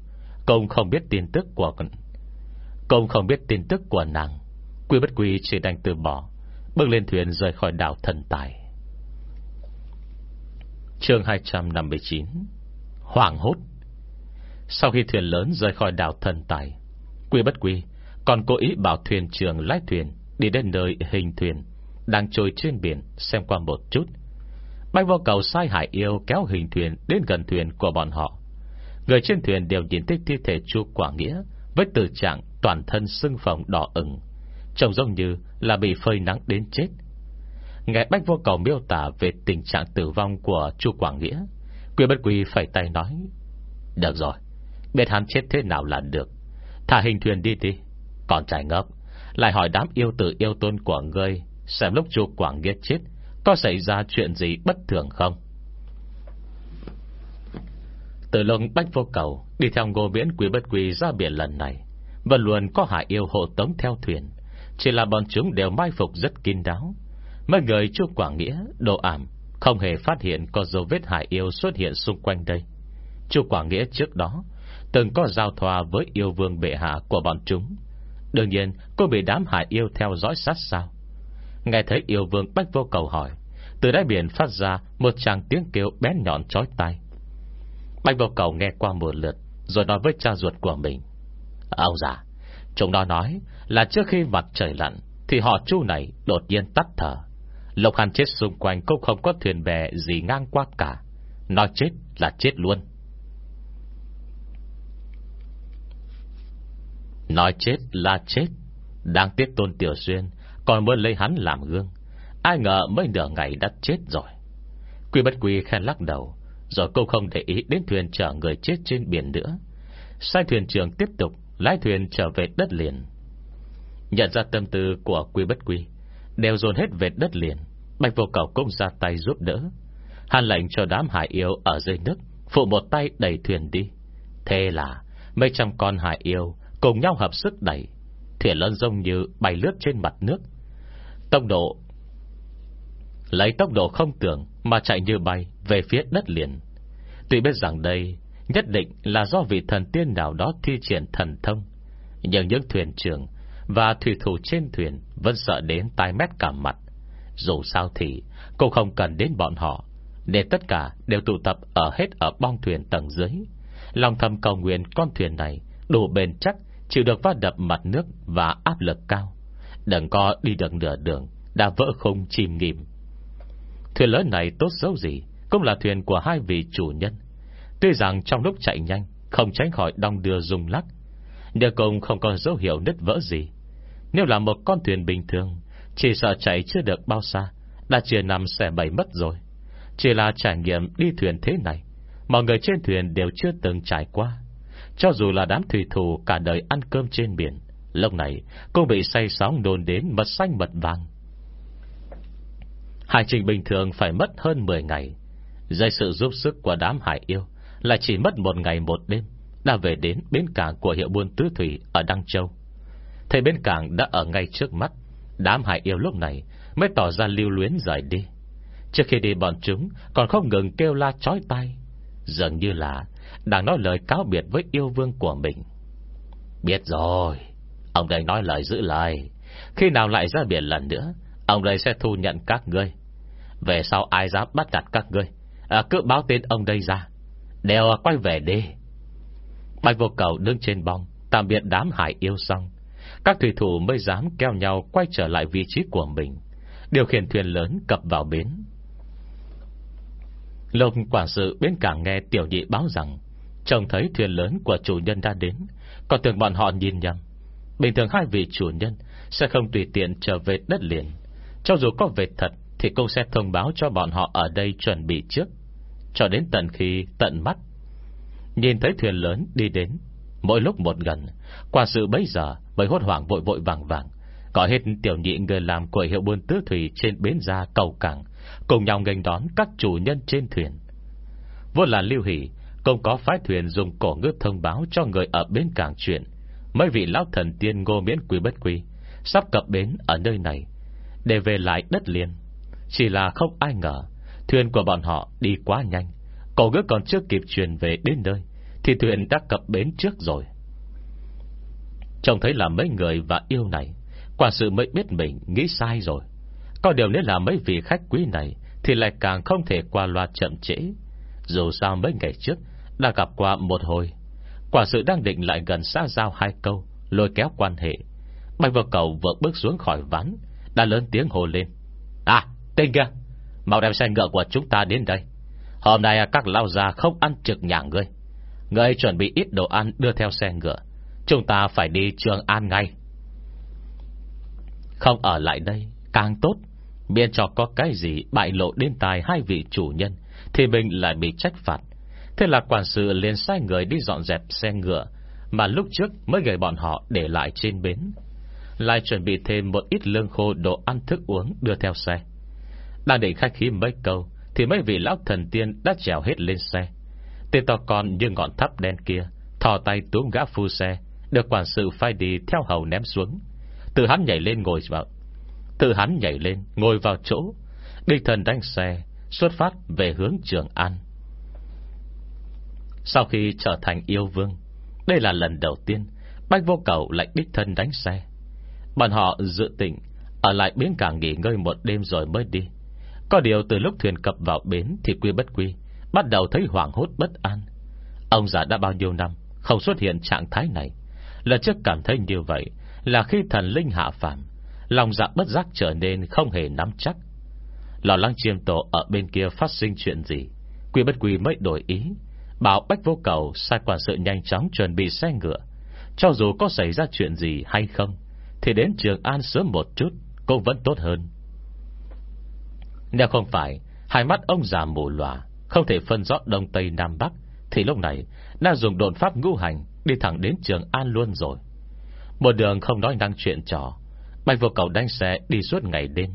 Công không biết tin tức của Công không biết tin tức của nàng. Quy bất quy chỉ đành từ bỏ, Bước lên thuyền rời khỏi đảo thần tài. Chương 259 Hoàng hốt. Sau khi thuyền lớn rời khỏi đảo thần tài Quy bất quy Còn cố ý bảo thuyền trưởng lái thuyền Đi đến nơi hình thuyền. Đang trôi trên biển xem qua một chút. Bách vô cầu sai hải yêu Kéo hình thuyền đến gần thuyền của bọn họ. Người trên thuyền đều nhìn thấy thi thể chu quả nghĩa Với tử trạng toàn thân sưng phồng đỏ ửng, Trông giống như là bị phơi nắng đến chết. Nghe Bách Vô Cầu miêu tả về tình trạng tử vong của Chu Quảng Nghĩa, Quy bất quy phải tay nói, Được rồi, Biết hắn chết thế nào là được. Thả hình thuyền đi đi, Còn trai ngốc Lại hỏi đám yêu tử yêu tôn của ngươi Xem lúc Chu Quảng Nghĩa chết, Có xảy ra chuyện gì bất thường không? Từ lúc Bách Vô Cầu Đi theo ngô miễn quý bất quý ra biển lần này, Vẫn luôn có hải yêu hộ tống theo thuyền. Chỉ là bọn chúng đều mai phục rất kín đáo. Mấy người chu Quảng Nghĩa, Đồ ảm, Không hề phát hiện có dấu vết hải yêu xuất hiện xung quanh đây. Chu Quảng Nghĩa trước đó Từng có giao thoa với yêu vương bệ hạ của bọn chúng. Đương nhiên, cô bị đám hải yêu theo dõi sát sao? Nghe thấy yêu vương bách vô cầu hỏi, Từ đáy biển phát ra Một tràng tiếng kêu bén nhọn trói tay Bách vô cầu nghe qua một lượt, Rồi nói với cha ruột của mình, Ông già, Chúng nó nói là trước khi mặt trời lặn, Thì họ chu này đột nhiên tắt thở. Lộc Hàn chết xung quanh cũng không có thuyền bè gì ngang qua cả. Nói chết là chết luôn. Nói chết là chết Đang tiếc tôn tiểu xuyên còn muốn lấy hắn làm gương. Ai ngờ mấy nửa ngày đã chết rồi. Quy bất quy khen lắc đầu, Rồi cô không để ý đến thuyền chở người chết trên biển nữa. Sai thuyền trưởng tiếp tục, Lái thuyền trở về đất liền. Nhận ra tâm tư của quy bất quy, Đều dồn hết về đất liền. Bạch vô cầu cũng ra tay giúp đỡ. Hàn lệnh cho đám hải yêu ở dưới nước, Phụ một tay đẩy thuyền đi. Thế là mấy trăm con hải yêu Cùng nhau hợp sức đẩy Thuyền lớn rông như bay lướt trên mặt nước. Tốc độ, Lấy tốc độ không tưởng Mà chạy như bay về phía đất liền. Tuy biết rằng đây Nhất định là do vị thần tiên nào đó thi triển thần thông, Nhưng những thuyền trưởng Và thủy thủ trên thuyền Vẫn sợ đến tai mét cả mặt. Dù sao thì Cũng không cần đến bọn họ, Để tất cả đều tụ tập ở hết Ở bong thuyền tầng dưới. Lòng thầm cầu nguyện con thuyền này Đủ bền chắc chịu được va đập mặt nước Và áp lực cao. Đừng có đi được nửa đường, Đã vỡ không chìm nghỉm. Thuyền lớn này tốt xấu gì, Cũng là thuyền của hai vị chủ nhân. Tuy rằng trong lúc chạy nhanh, Không tránh khỏi đong đưa rung lắc, Nhưng cũng không có dấu hiệu nứt vỡ gì. Nếu là một con thuyền bình thường, chỉ sợ chạy chưa được bao xa, Đã chia nằm xe bảy mất rồi. Chỉ là trải nghiệm đi thuyền thế này, Mọi người trên thuyền đều chưa từng trải qua. Cho dù là đám thủy thủ Cả đời ăn cơm trên biển, Lúc này cũng bị say sóng đồn đến Mật xanh mật vàng. Hành trình bình thường phải mất hơn 10 ngày. Dưới sự giúp sức của đám hải yêu Là chỉ mất một ngày một đêm, Đã về đến bến cảng của hiệu buôn tứ thủy Ở Đăng Châu. Thầy bến cảng đã ở ngay trước mắt, Đám hải yêu lúc này Mới tỏ ra lưu luyến rời đi. Trước khi đi bọn chúng, Còn không ngừng kêu la chói tay Dường như là đang nói lời cáo biệt với yêu vương của mình. Biết rồi Ông đây nói lời giữ lời. Khi nào lại ra biển lần nữa Ông đây sẽ thu nhận các ngươi. Về sau ai dám bắt đặt các ngươi à, Cứ báo tên ông đây ra. Đều quay về đi. Bạch vô cầu đứng trên bong Tạm biệt đám hải yêu xong. Các thủy thủ mới dám keo nhau Quay trở lại vị trí của mình. Điều khiển thuyền lớn cập vào bến. Lộc quản sự bên cảng nghe tiểu nhị báo rằng Trông thấy thuyền lớn của chủ nhân đã đến, Còn tưởng bọn họ nhìn nhầm. Bình thường hai vị chủ nhân Sẽ không tùy tiện trở về đất liền. Cho dù có về thật Thì cũng sẽ thông báo cho bọn họ ở đây chuẩn bị trước, Cho đến tận khi tận mắt. Nhìn thấy thuyền lớn đi đến, Mỗi lúc một gần, qua sự bấy giờ mới hốt hoảng vội vội vàng vàng, Gọi hết tiểu nhị người làm của hiệu buôn tứ thủy Trên bến ra cầu cảng, Cùng nhau nghênh đón các chủ nhân trên thuyền. Vô là lưu hỷ cũng có phái thuyền dùng cổ ngữ thông báo Cho người ở bến cảng chuyện. Mấy vị lão thần tiên ngô miễn quý bất quý Sắp cập bến ở nơi này, Để về lại đất liền. Chỉ là không ai ngờ, Thuyền của bọn họ đi quá nhanh. Cổ ngữ còn chưa kịp truyền về đến nơi, Thì thuyền đã cập bến trước rồi. Trông thấy là mấy người và yêu này, Quả sự mới biết mình nghĩ sai rồi. Có điều nếu là mấy vị khách quý này, Thì lại càng không thể qua loa chậm trễ. Dù sao mấy ngày trước, Đã gặp qua một hồi. Quả sự đang định lại gần xa giao hai câu, Lôi kéo quan hệ. Bạch vào cầu vừa bước xuống khỏi ván, Đã lớn tiếng hồ lên. À tên kia, Mau đem xe ngựa của chúng ta đến đây. Hôm nay các lao già không ăn trực nhà ngươi. Ngươi chuẩn bị ít đồ ăn đưa theo xe ngựa. Chúng ta phải đi Trường An ngay. Không ở lại đây, Càng tốt. Miễn cho có cái gì bại lộ đến tài hai vị chủ nhân. Thì mình lại bị trách phạt. Thế là quản sự liền sai người đi dọn dẹp xe ngựa, Mà lúc trước mới gửi bọn họ để lại trên bến. Lại chuẩn bị thêm một ít lương khô đồ ăn thức uống đưa theo xe. Đang định khách khí mấy câu, Thì mấy vị lão thần tiên đã trèo hết lên xe. Tên to con như ngọn tháp đen kia, Thò tay túm gã phu xe, Được quản sự phai đi theo hầu ném xuống. Tự hắn nhảy lên ngồi vào, tự hắn nhảy lên ngồi vào chỗ Địch thần đánh xe Xuất phát về hướng Trường An. Sau khi trở thành yêu vương, Đây là lần đầu tiên Bách vô cầu lại đích thân đánh xe. Bọn họ dự định Ở lại bến cảng nghỉ ngơi một đêm rồi mới đi. Có điều từ lúc thuyền cập vào bến Thì quy bất quy, Bắt đầu thấy hoảng hốt bất an. Ông già đã bao nhiêu năm Không xuất hiện trạng thái này? Lần trước cảm thấy như vậy Là khi thần linh hạ phàm, Lòng dạ bất giác trở nên không hề nắm chắc. Lò lăng chiêm tổ ở bên kia phát sinh chuyện gì? Quy bất quy mới đổi ý. Bảo Bách Vô Cầu sai quản sự nhanh chóng chuẩn bị xe ngựa. Cho dù có xảy ra chuyện gì hay không, Thì đến Trường An sớm một chút Cũng vẫn tốt hơn. Nếu không phải, Hai mắt ông già mù lòa, Không thể phân rõ Đông Tây Nam Bắc, Thì lúc này đã dùng đồn pháp ngũ hành Đi thẳng đến Trường An luôn rồi. Một đường không nói năng chuyện trò Bạch vô cầu đánh xe đi suốt ngày đêm.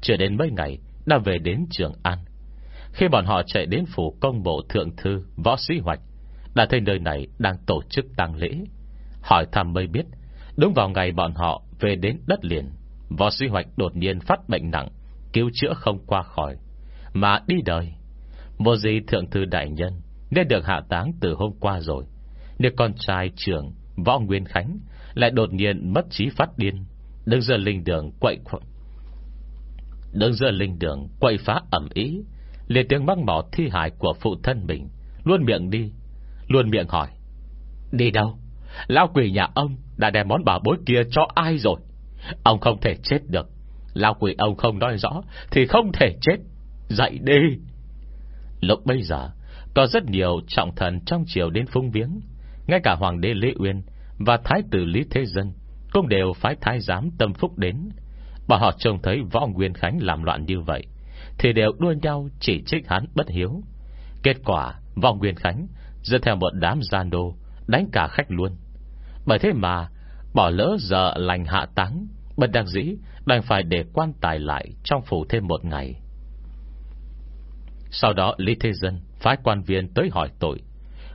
Chưa đến mấy ngày đã về đến Trường An. Khi bọn họ chạy đến phủ công bộ thượng thư, Võ sĩ hoạch, Đã thấy nơi này đang tổ chức tang lễ. Hỏi thăm mới biết, Đúng vào ngày bọn họ về đến đất liền, Võ sĩ hoạch đột nhiên phát bệnh nặng, Cứu chữa không qua khỏi, Mà đi đời. Một gì thượng thư đại nhân Nên được hạ táng từ hôm qua rồi Nếu con trai trưởng Võ Nguyên Khánh Lại đột nhiên mất trí phát điên, Đứng giờ linh đường quậy Đứng giữa linh đường, quậy phá ẩm ý. Liền tiếng mắc mỏ thi hài của phụ thân mình. Luôn miệng đi, Luôn miệng hỏi. Đi đâu? Lão quỷ nhà ông đã đem món bảo bối kia cho ai rồi? Ông không thể chết được. Lão quỷ ông không nói rõ Thì không thể chết. Dậy đi. Lúc bây giờ, Có rất nhiều trọng thần trong triều đến phung viếng. Ngay cả Hoàng đế Lê Uyên Và Thái tử Lý Thế Dân Cũng đều phái thái giám tâm phúc đến. Bà họ trông thấy Võ Nguyên Khánh làm loạn như vậy, Thì đều đua nhau chỉ trích hắn bất hiếu. Kết quả, Võ Nguyên Khánh Dẫn theo một đám gian đô Đánh cả khách luôn. Bởi thế mà, Bỏ lỡ giờ lành hạ táng, Bất đắc dĩ Đành phải để quan tài lại Trong phủ thêm một ngày. Sau đó, Lý Thế Dân Phái quan viên tới hỏi tội.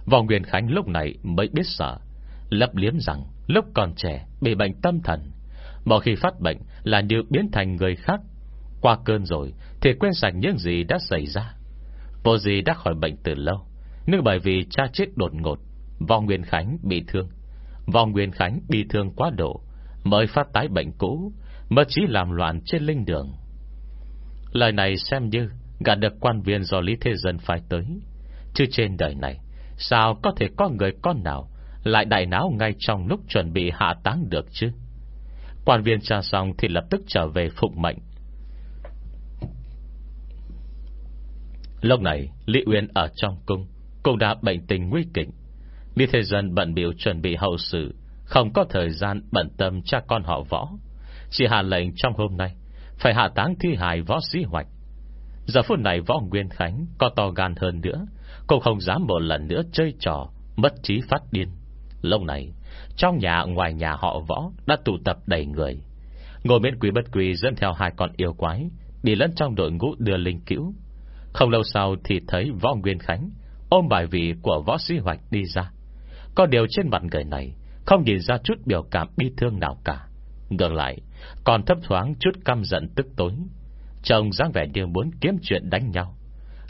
Võ Nguyên Khánh lúc này mới biết sợ, Lấp liếm rằng lúc còn trẻ Bị bệnh tâm thần, Mỗi khi phát bệnh là như biến thành người khác. Qua cơn rồi Thì quên sạch những gì đã xảy ra. Vô gì đã khỏi bệnh từ lâu, Nhưng bởi vì cha chết đột ngột, Võ Nguyên Khánh bị thương. Võ Nguyên Khánh bị thương quá độ, Mới phát tái bệnh cũ Mới chỉ làm loạn trên linh đường. Lời này xem như Gạt được quan viên do Lý Thế Dân phải tới. Chứ trên đời này, Sao có thể có người con nào Lại đại náo ngay trong lúc chuẩn bị hạ táng được chứ? Quan viên tra xong Thì lập tức trở về phụng mệnh. Lúc này, Lý Uyên ở trong cung Cũng đã bệnh tình nguy kịch. Lý Thế Dân bận biểu chuẩn bị hậu sự, Không có thời gian bận tâm cha con họ võ. Chỉ hạ lệnh trong hôm nay, Phải hạ táng thi hài võ sĩ hoạch. Giờ phút này võ Nguyên Khánh Có to gan hơn nữa, Cũng không dám một lần nữa chơi trò, Mất trí phát điên. Lâu này trong nhà, ngoài nhà họ võ, Đã tụ tập đầy người. Ngồi miễn quý bất quý dẫn theo hai con yêu quái, Đi lẫn trong đội ngũ đưa linh cữu Không lâu sau thì thấy võ Nguyên Khánh Ôm bài vị của võ sĩ hoạch đi ra. Có điều trên mặt người này Không nhìn ra chút biểu cảm bi thương nào cả. Ngược lại, Còn thấp thoáng chút căm giận tức tối. Chồng dáng vẻ như muốn kiếm chuyện đánh nhau.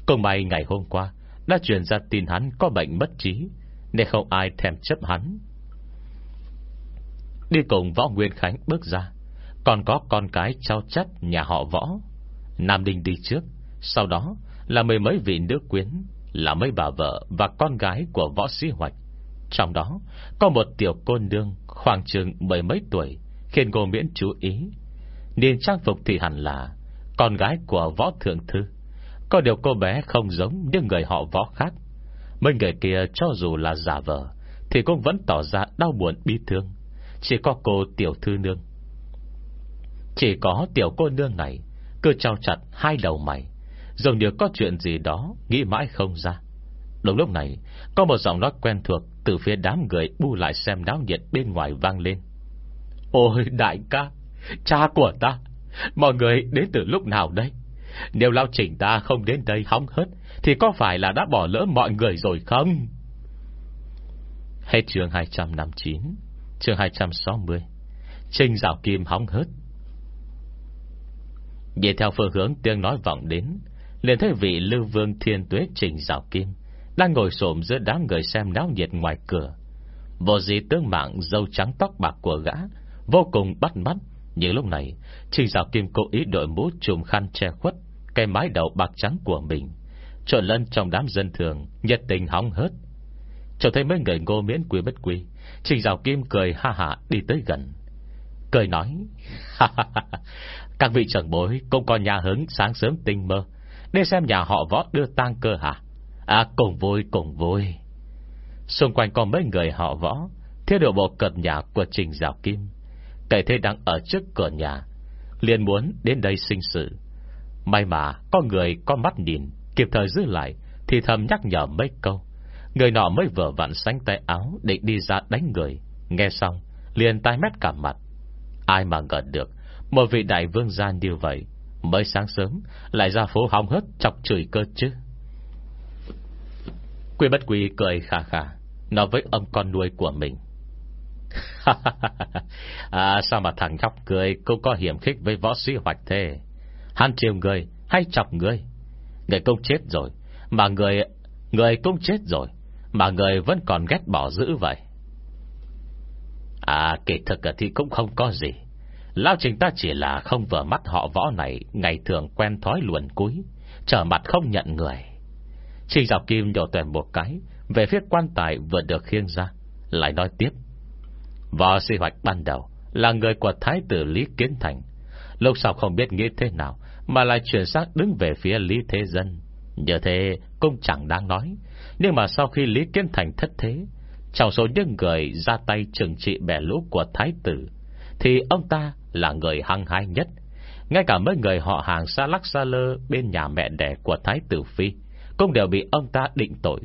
Cùng may ngày hôm qua Đã truyền ra tin hắn có bệnh mất trí, Nên không ai thèm chấp hắn. Đi cùng Võ Nguyên Khánh bước ra. Còn có con cái trao chất nhà họ võ. Nam Đinh đi trước. Sau đó là mười mấy vị nữ quyến, Là mấy bà vợ và con gái của võ sĩ hoạch. Trong đó Có một tiểu cô nương Khoảng chừng mười mấy tuổi, Khiến cô miễn chú ý. Nhìn trang phục thì hẳn là Con gái của võ thượng thư. Có điều cô bé không giống những người họ võ khác. Mấy người kia cho dù là giả vờ Thì cũng vẫn tỏ ra đau buồn bi thương. Chỉ có cô tiểu thư nương. Chỉ có tiểu cô nương này, Cứ trao chặt hai đầu mày, Dường như có chuyện gì đó Nghĩ mãi không ra. Đúng lúc này, Có một giọng nói quen thuộc Từ phía đám người bu lại xem đáo nhiệt bên ngoài vang lên. Ôi đại ca, Cha của ta, Mọi người đến từ lúc nào đây? Nếu lao chỉnh ta không đến đây hóng hớt, Thì có phải là đã bỏ lỡ mọi người rồi không? Hết chương 259 Chương 260 Trinh rào kim hóng hớt. Nhìn theo phương hướng tiếng nói vọng đến, liền thấy vị lưu vương thiên tuế trình rào kim Đang ngồi xổm giữa đám người xem náo nhiệt ngoài cửa. Vô gì tướng mạng, dâu trắng tóc bạc của gã, Vô cùng bắt mắt. Nhưng lúc này, Trình rào kim cố ý đội mũ trùm khăn che khuất, Cái mái đầu bạc trắng của mình, Trộn lân trong đám dân thường, Nhiệt tình hóng hớt. Trông thấy mấy người ngô miễn quý bất quý Trình rào kim cười ha hạ đi tới gần. Cười nói Các vị trưởng bối Cũng có nhà hứng sáng sớm tinh mơ Để xem nhà họ võ đưa tang cơ hả? À cùng vui cùng vui. Xung quanh có mấy người họ võ, Theo điều bộ cận nhà của Trình Rào Kim. Kể thế đang ở trước cửa nhà, liền muốn đến đây sinh sự. May mà có người có mắt nhìn, Kịp thời giữ lại, Thì thầm nhắc nhở mấy câu. Người nọ mới vừa vặn sánh tay áo Định đi ra đánh người. Nghe xong liền tai mét cả mặt. Ai mà ngờ được Một vị đại vương gia như vậy Mới sáng sớm Lại ra phố hóng hớt chọc chửi cơ chứ. Quy bất quy cười khà khà Nói với ông con nuôi của mình. À, Sao mà thằng nhóc cười Cũng có hiểm khích với võ sĩ hoạch thế. Hắn chiều người hay chọc người? Người công chết rồi Mà người Người cũng chết rồi. Mà người vẫn còn ghét bỏ dữ vậy. À kỳ thực thì cũng không có gì. Lao trình ta chỉ là không vừa mắt họ võ này Ngày thường quen thói luồn cúi, Trở mặt không nhận người. Trình dọc kim nhổ tuyển một cái, Về phía quan tài vừa được khiêng ra, Lại nói tiếp. Võ sĩ hoạch ban đầu Là người của Thái tử Lý Kiến Thành. Lúc sau không biết nghĩ thế nào, Mà lại chuyển sang đứng về phía Lý Thế Dân. Như thế, cũng chẳng đáng nói nhưng mà sau khi Lý Kiến Thành thất thế, Trong số những người ra tay trừng trị bẻ lũ của Thái tử, Thì ông ta là người hăng hái nhất. Ngay cả mấy người họ hàng xa lắc xa lơ Bên nhà mẹ đẻ của Thái tử Phi Cũng đều bị ông ta định tội.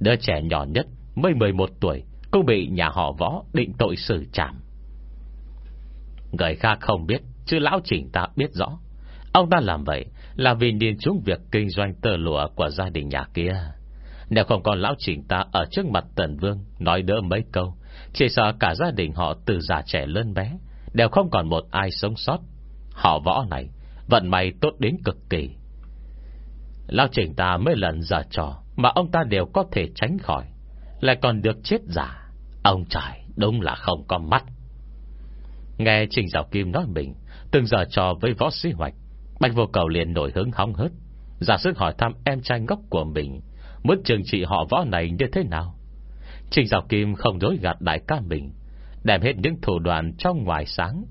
Đứa trẻ nhỏ nhất, Mới 11 tuổi, Cũng bị nhà họ võ định tội xử trảm. Người khác không biết, Chứ lão chỉnh ta biết rõ. Ông ta làm vậy là vì nhìn chúng việc kinh doanh tơ lụa của gia đình nhà kia. Nếu không còn lão chỉnh ta ở trước mặt tần vương nói đỡ mấy câu, chỉ sợ cả gia đình họ từ già trẻ lớn bé, đều không còn một ai sống sót. Họ võ này, vận may tốt đến cực kỳ. Lão chỉnh ta mấy lần giả trò mà ông ta đều có thể tránh khỏi, lại còn được chết giả. Ông trời đúng là không có mắt. Nghe Trình Giáo Kim nói mình, từng giờ trò với võ sĩ hoạch, Bạch vô cầu liền nổi hứng hóng hớt Giả sức hỏi thăm em trai ngốc của mình Muốn trừng trị họ võ này như thế nào? Trình Giảo Kim không dối gạt đại ca mình, Đem hết những thủ đoạn trong ngoài sáng.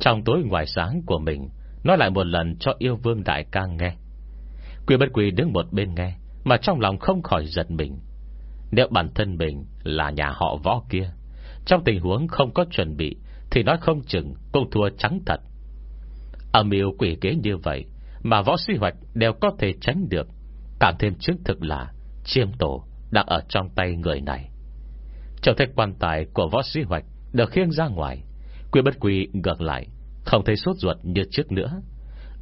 Trong tối ngoài sáng của mình, Nói lại một lần cho yêu vương đại ca nghe. Quy bất quy đứng một bên nghe, Mà trong lòng không khỏi giật mình. Nếu bản thân mình là nhà họ võ kia, Trong tình huống không có chuẩn bị, Thì nói không chừng cũng thua trắng thật. Âm yêu quỷ kế như vậy, Mà võ sĩ hoạch đều có thể tránh được. Càng thêm chứng thực là Chiêm tổ đang ở trong tay người này. Trong thấy quan tài của võ sĩ hoạch Được khiêng ra ngoài, Quy bất quy ngược lại, Không thấy sốt ruột như trước nữa.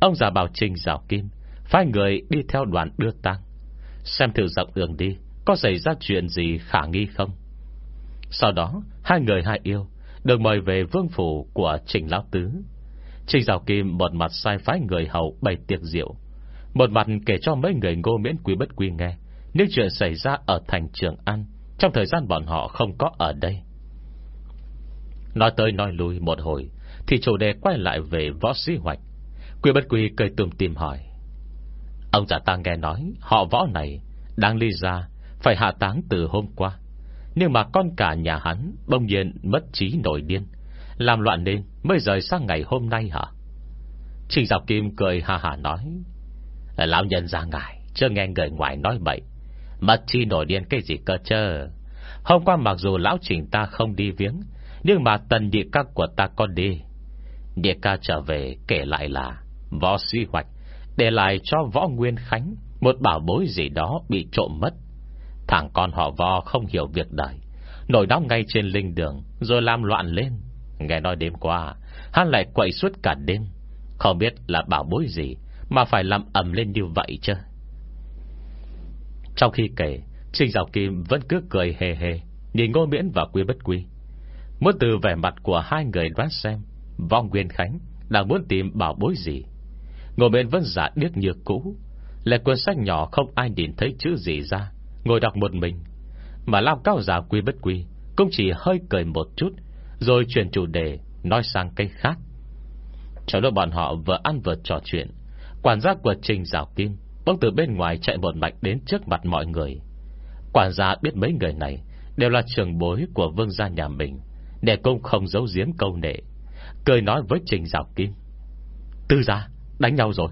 Ông già bảo trình rào kim, Phái người đi theo đoàn đưa tang, Xem thử dọc đường đi Có xảy ra chuyện gì khả nghi không. Sau đó, Hai người hai yêu Được mời về vương phủ của Trình Lão Tứ. Trình Giảo Kim một mặt sai phái người hầu bày tiệc rượu một mặt kể cho mấy người ngô miễn quý bất quy nghe, Những chuyện xảy ra ở thành Trường An, Trong thời gian bọn họ không có ở đây. Nói tới nói lui một hồi, Thì chủ đề quay lại về võ sĩ hoạch. Quy bất quy cười tùm tìm hỏi, Ông giả ta nghe nói Họ võ này đang ly ra Phải hạ táng từ hôm qua, Nhưng mà con cả nhà hắn Bông nhiên mất trí nổi điên, Làm loạn nên mới rời sang ngày hôm nay hả? Trình Dọc Kim cười ha hà nói Lão nhân ra ngài, Chưa nghe người ngoài nói bậy. Mật chi nổi điên cái gì cơ chơ? Hôm qua mặc dù lão trình ta không đi viếng, Nhưng mà tần địa ca của ta con đi. Địa ca trở về kể lại là, Võ suy hoạch, Để lại cho võ Nguyên Khánh Một bảo bối gì đó bị trộm mất. Thằng con họ võ không hiểu việc đời, Nổi nóng ngay trên linh đường, Rồi làm loạn lên. Nghe nói đêm qua, Hắn lại quậy suốt cả đêm. Không biết là bảo bối gì mà phải làm ẩm lên như vậy chứ. Trong khi kể Trinh Giảo Kim vẫn cứ cười hề hề, Nhìn Ngô Miễn và Quy Bất Quy Muốn từ vẻ mặt của hai người đoán xem Vong Nguyên Khánh Đang muốn tìm bảo bối gì. Ngô Miễn vẫn giả điếc như cũ. Là cuốn sách nhỏ không ai nhìn thấy chữ gì ra, Ngồi đọc một mình. Mà Lao Cao giả Quy Bất Quy Cũng chỉ hơi cười một chút, Rồi chuyển chủ đề, Nói sang cây khác. Trong lúc bọn họ vừa ăn vừa trò chuyện Quản gia của Trình Giảo Kim Bỗng từ bên ngoài chạy một mạch đến trước mặt mọi người. Quản gia biết mấy người này Đều là trường bối của vương gia nhà mình Để cũng không giấu giếm câu nệ. Cười nói với Trình Giảo Kim, Tư gia, đánh nhau rồi.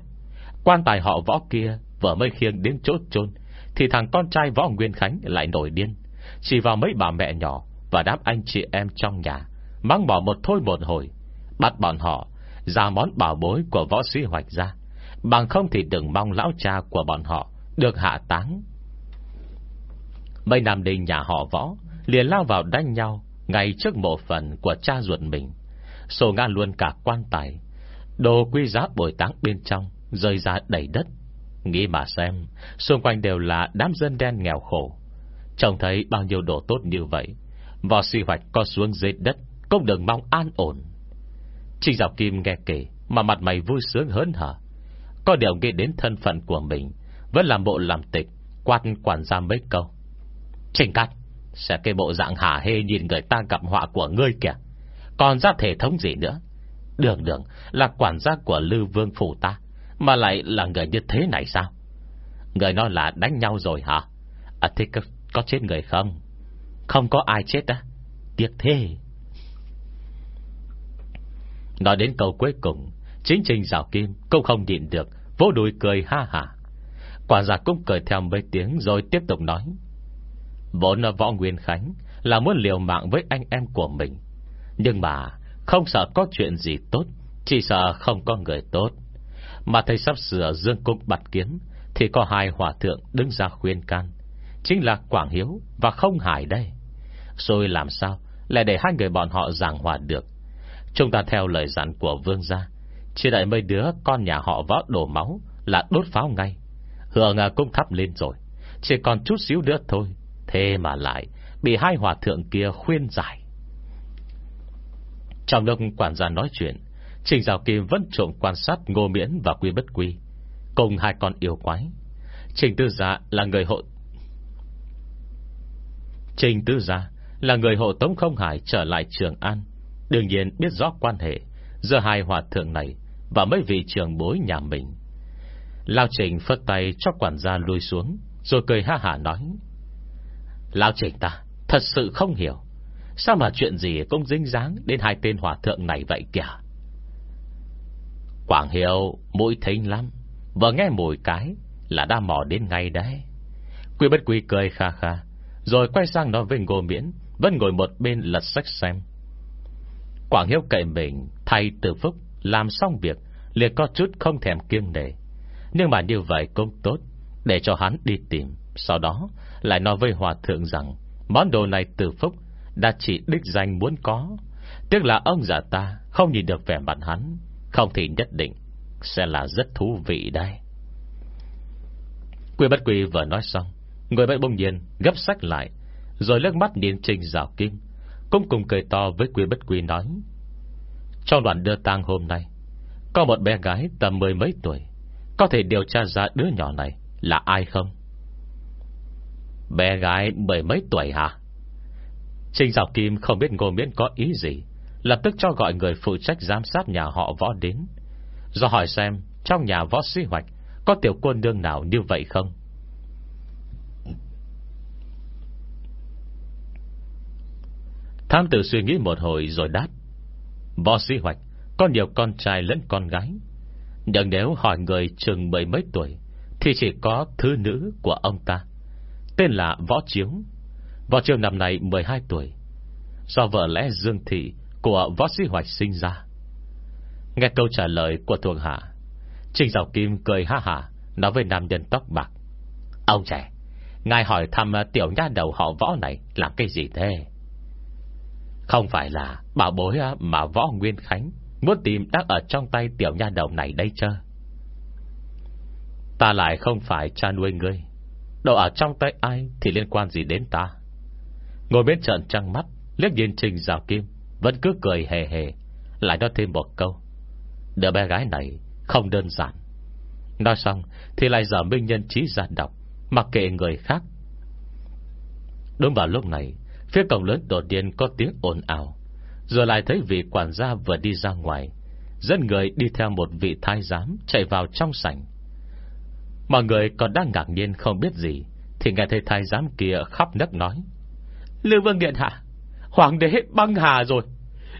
Quan tài họ võ kia Vừa mới khiêng đến chỗ chôn, Thì thằng con trai võ Nguyên Khánh lại nổi điên. Chỉ vào mấy bà mẹ nhỏ Và đám anh chị em trong nhà, Mắng bỏ một thôi một hồi, Bắt bọn họ ra món bảo bối của võ sĩ hoạch ra Bằng không thì đừng mong lão cha của bọn họ Được hạ táng Mấy nam đình nhà họ võ liền lao vào đánh nhau ngay trước mộ phần của cha ruột mình. Sổ ngang luôn cả quan tài. Đồ quy giá bồi táng bên trong rơi ra đầy đất. Nghĩ mà xem, xung quanh đều là đám dân đen nghèo khổ. Trông thấy bao nhiêu đồ tốt như vậy, vò suy hoạch co xuống dưới đất, cũng đừng mong an ổn. Trình Dọc Kim nghe kể, mà mặt mày vui sướng hớn hở. Có điều nghĩ đến thân phận của mình, vẫn làm bộ làm tịch, quát quản gia mấy câu. Trình cắt Sẽ cái bộ dạng hả hê nhìn người ta gặp họa của ngươi kìa. Còn ra thể thống gì nữa? Đường đường là quản gia của Lư Vương Phủ ta Mà lại là người như thế này sao? Người nói là đánh nhau rồi hả? À thế có, có chết người không? Không có ai chết á? Tiếc thế. Nói đến câu cuối cùng Chính trình rào kim cũng không nhịn được Vô đùi cười ha hả. Quản giả cũng cười theo mấy tiếng Rồi tiếp tục nói. Vốn võ Nguyên Khánh Là muốn liều mạng với anh em của mình. Nhưng mà Không sợ có chuyện gì tốt, Chỉ sợ không có người tốt. Mà thầy sắp sửa dương cung bặt kiếm, Thì có hai hòa thượng đứng ra khuyên can. Chính là Quảng Hiếu Và Không Hải đây. Rồi làm sao Lại để hai người bọn họ giảng hòa được? Chúng ta theo lời dặn của vương gia chỉ đợi mấy đứa, con nhà họ võ đổ máu, Là đốt pháo ngay. Hưởng à, cũng thắp lên rồi. Chỉ còn chút xíu nữa thôi, Thế mà lại Bị hai hòa thượng kia khuyên giải. Trong lúc quản gia nói chuyện, Trình Giáo Kim vẫn trộm quan sát Ngô Miễn và Quy Bất Quy, Cùng hai con yêu quái. Trình Tư Gia là người hộ Trình Tư Gia Là người hộ Tống Không Hải trở lại Trường An. Đương nhiên biết rõ quan hệ Giữa hai hòa thượng này và mấy vị trường bối nhà mình. Lao Trình phất tay cho quản gia lui xuống, Rồi cười ha hả nói Lão trình ta, Thật sự không hiểu, Sao mà chuyện gì cũng dính dáng Đến hai tên hòa thượng này vậy kìa? Quảng Hiệu, Mũi thính lắm, Vừa nghe mùi cái Là đã mò đến ngay đấy. Quy bất quy cười kha kha, Rồi quay sang nói với Ngô Miễn, Vẫn ngồi một bên lật sách xem. Quảng Hiếu cậy mình, Thay từ phúc làm xong việc, liền có chút không thèm kiêng nề Nhưng mà như vậy cũng tốt, Để cho hắn đi tìm, Sau đó lại nói với hòa thượng rằng, Món đồ này từ phúc, Đã chỉ đích danh muốn có. Tiếc là ông già ta không nhìn được vẻ mặt hắn, Không thì nhất định Sẽ là rất thú vị đây Quy bất quy vừa nói xong, Người bệnh bông nhiên gấp sách lại, Rồi lướt mắt nhìn trình rào kim, Cũng cùng cười to với quy bất quy nói trong đoàn đưa tang hôm nay, Có một bé gái tầm mười mấy tuổi, Có thể điều tra ra đứa nhỏ này Là ai không? Bé gái mười mấy tuổi hả? Trình Giảo Kim không biết Ngô Miễn có ý gì, Lập tức cho gọi người phụ trách giám sát nhà họ võ đến, Do hỏi xem Trong nhà võ sĩ hoạch Có tiểu quân đương nào như vậy không? Tham tử suy nghĩ một hồi rồi đáp. Võ sĩ hoạch, Có nhiều con trai lẫn con gái. Nhưng nếu hỏi người chừng mười mấy tuổi, Thì chỉ có thứ nữ của ông ta. Tên là Võ Chiếu. Võ Chiếu năm nay 12 tuổi, Do vợ lẽ Dương Thị Của Võ Sĩ Hoạch sinh ra. Nghe câu trả lời của thuộc hạ, Trình Giảo Kim cười ha hả, Nói với nam nhân tóc bạc. Ông trẻ, Ngài hỏi thăm tiểu nha đầu họ võ này Làm cái gì thế? Không phải là bảo bối mà võ Nguyên Khánh. Muốn tìm đang ở trong tay tiểu nha đầu này đây chưa Ta lại không phải cha nuôi ngươi. Đồ ở trong tay ai Thì liên quan gì đến ta? Ngồi bên trận trăng mắt, Liếc nhìn Trình Giảo Kim, Vẫn cứ cười hề hề, Lại nói thêm một câu. Đứa bé gái này không đơn giản. Nói xong thì lại dở minh nhân trí ra đọc, Mặc kệ người khác. Đúng vào lúc này Phía cổng lớn đột nhiên có tiếng ồn ào. Rồi lại thấy vị quản gia vừa đi ra ngoài. Dẫn người đi theo một vị thái giám Chạy vào trong sảnh. Mọi người còn đang ngạc nhiên không biết gì, Thì nghe thấy thái giám kia khóc nấc nói. Lưu Vương Điện Hạ, Hoàng đế băng hà rồi.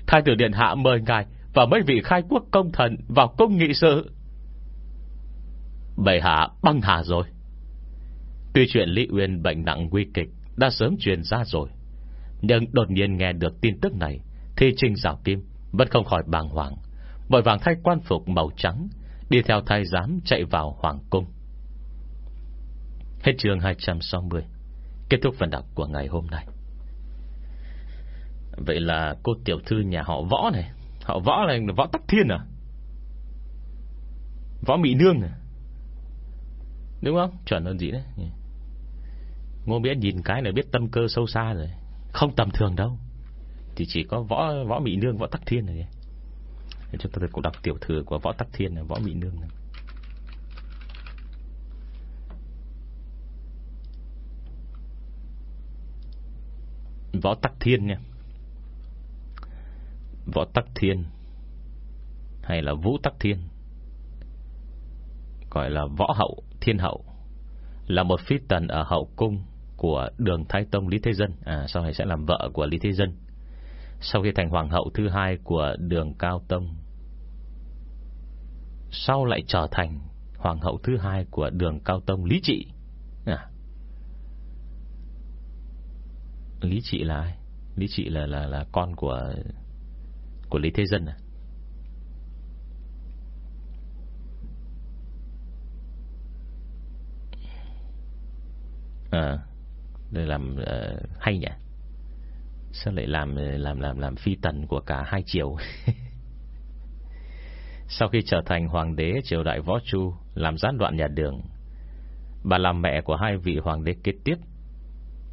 Thái tử Điện Hạ mời ngài Và mấy vị khai quốc công thần vào công nghị sự. Bệ hạ băng hà rồi. Tuy chuyện Lý Uyên bệnh nặng nguy kịch Đã sớm truyền ra rồi nhưng đột nhiên nghe được tin tức này, Thì trinh Giảo Kim Vẫn không khỏi bàng hoàng. Vội vàng thay quan phục màu trắng, Đi theo thái giám chạy vào Hoàng Cung. Hết chương 260 Kết thúc phần đọc của ngày hôm nay. Vậy là cô tiểu thư nhà họ võ này, Họ võ là võ tắc thiên à? Võ Mỹ Nương à? Đúng không? Chuẩn hơn gì đấy. Ngô Nghĩa nhìn cái này biết tâm cơ sâu xa rồi. Không tầm thường đâu. Thì chỉ có võ võ Mỹ Nương Võ Tắc Thiên này Chúng ta cũng đọc tiểu thừa của Võ Tắc Thiên này, Võ Mỹ Nương này. Võ Tắc Thiên nha. Võ Tắc Thiên Hay là Vũ Tắc Thiên Gọi là Võ Hậu Thiên Hậu Là một phi tần ở hậu cung. Của đường Thái Tông Lý Thế Dân. À sau này sẽ làm vợ của Lý Thế Dân. Sau khi thành hoàng hậu thứ hai Của đường Cao Tông, Sau lại trở thành Hoàng hậu thứ hai của đường Cao Tông Lý Trị. À. Lý Trị là ai? Lý Trị là là là con của Của Lý Thế Dân à? À làm uh, hay nhỉ? Sao lại làm ờ, làm làm làm phi tần của cả hai triều? Sau khi trở thành hoàng đế triều đại võ chu Làm gián đoạn nhà đường Bà làm mẹ của hai vị hoàng đế kế tiếp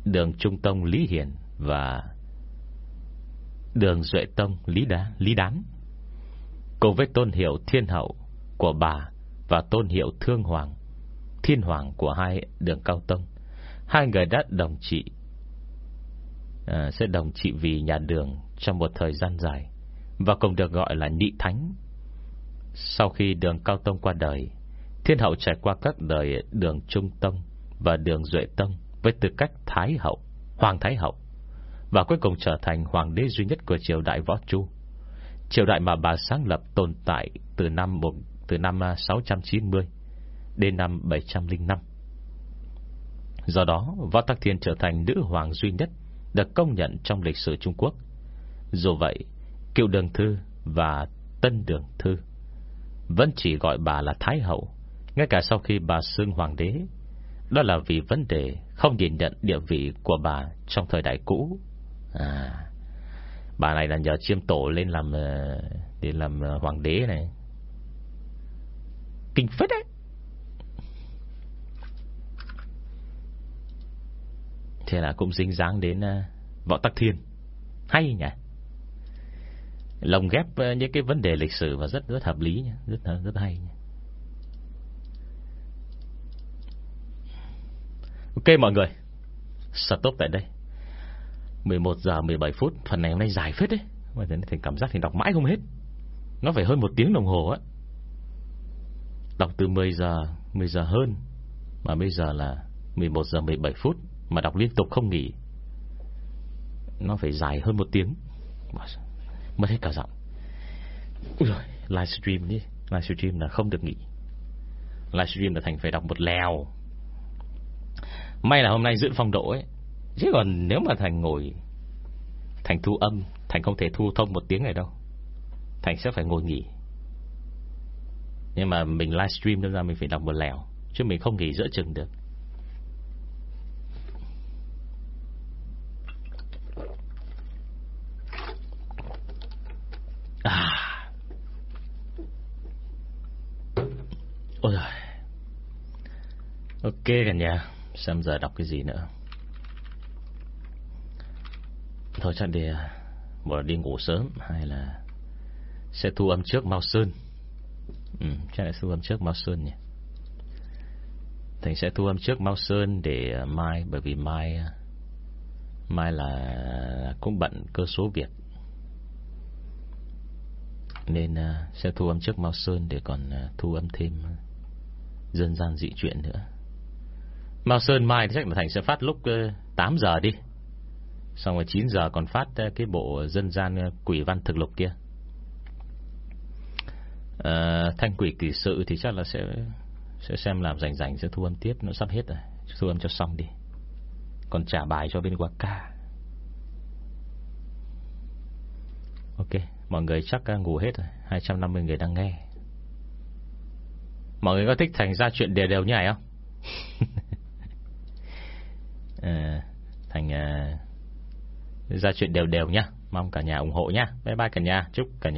Đường Trung Tông Lý hiền Và Đường Duệ Tông Lý Đá, Lý Đán Cùng với tôn hiệu Thiên Hậu Của bà Và tôn hiệu Thương Hoàng Thiên Hoàng của hai đường Cao Tông. Hai người đã đồng trị. À, Sẽ đồng trị vì nhà đường Trong một thời gian dài. Và cùng được gọi là nhị thánh. Sau khi đường Cao Tông qua đời Thiên hậu trải qua các đời Đường Trung Tông Và đường Duệ Tông Với tư cách Thái hậu Hoàng Thái hậu Và cuối cùng trở thành hoàng đế duy nhất Của triều đại Võ Chu. Triều đại mà bà sáng lập tồn tại Từ năm một, từ năm 690 Đến năm 705 Do đó, Võ Tắc Thiên trở thành nữ hoàng duy nhất Được công nhận trong lịch sử Trung Quốc. Dù vậy Cựu đường thư và tân đường thư Vẫn chỉ gọi bà là Thái Hậu, Ngay cả sau khi bà xưng hoàng đế. Đó là vì vấn đề Không nhìn nhận địa vị của bà Trong thời đại cũ. À Bà này là nhờ chiêm tổ lên làm ờ, Để làm ờ, hoàng đế này. Kinh phết đấy! Thế là cũng dính dáng đến ờ, Võ Tắc Thiên. Hay nhỉ? Lồng ghép ờ, những cái vấn đề lịch sử Và rất rất hợp lý nhỉ? Rất rất hay nhỉ? Ok mọi người Stop tại đây. 11 giờ 17 phút, Phần này hôm nay dài phết đấy. Mà thì cảm giác thì đọc mãi không hết. Nó phải hơn một tiếng đồng hồ á. Đọc từ 10 giờ 10 giờ hơn, Mà bây giờ là 11 giờ 17 phút. Mà đọc liên tục không nghỉ. Nó phải dài hơn một tiếng. Mất hết cả giọng. Ui rồi Livestream đi. Livestream là không được nghỉ. Livestream là Thành phải đọc một lèo. May là hôm nay giữ phong độ ấy. Chứ còn nếu mà Thành ngồi, Thành thu âm, Thành không thể thu thông một tiếng này đâu. Thành sẽ phải ngồi nghỉ. Nhưng mà mình livestream nên ra mình phải đọc một lèo, Chứ mình không nghỉ giữa chừng được À Ôi giời Ok cả nhà, Xem giờ đọc cái gì nữa. Thôi chắc đi Một là đi ngủ sớm Hay là Sẽ thu âm trước Mao Sơn. Ừ chắc là thu âm trước Mao Sơn nhỉ. Thành sẽ thu âm trước Mao Sơn Để à, mai, Bởi vì mai à, Mai là Cũng bận cơ số việc. Nên à, sẽ thu âm trước Mao Sơn Để còn thu âm thêm Dân gian dị chuyện nữa. Mao Sơn mai thì chắc là Thành sẽ phát lúc ờ, 8 giờ đi. Xong rồi 9 giờ còn phát ờ, cái bộ dân gian ờ, quỷ văn thực lục kia. À, Thanh quỷ kỳ sự thì chắc là sẽ Sẽ xem làm rảnh rảnh sẽ thu âm tiếp. Nó sắp hết rồi Thu âm cho xong đi. Còn trả bài cho bên Waka. Ca Ok Mọi người chắc ngủ hết rồi. 250 người đang nghe. Mọi người có thích Thành ra chuyện đều đều như này không? à, Thành à, ra chuyện đều đều nhá. Mong cả nhà ủng hộ nhá. Bye bye cả nhà. Chúc cả nhà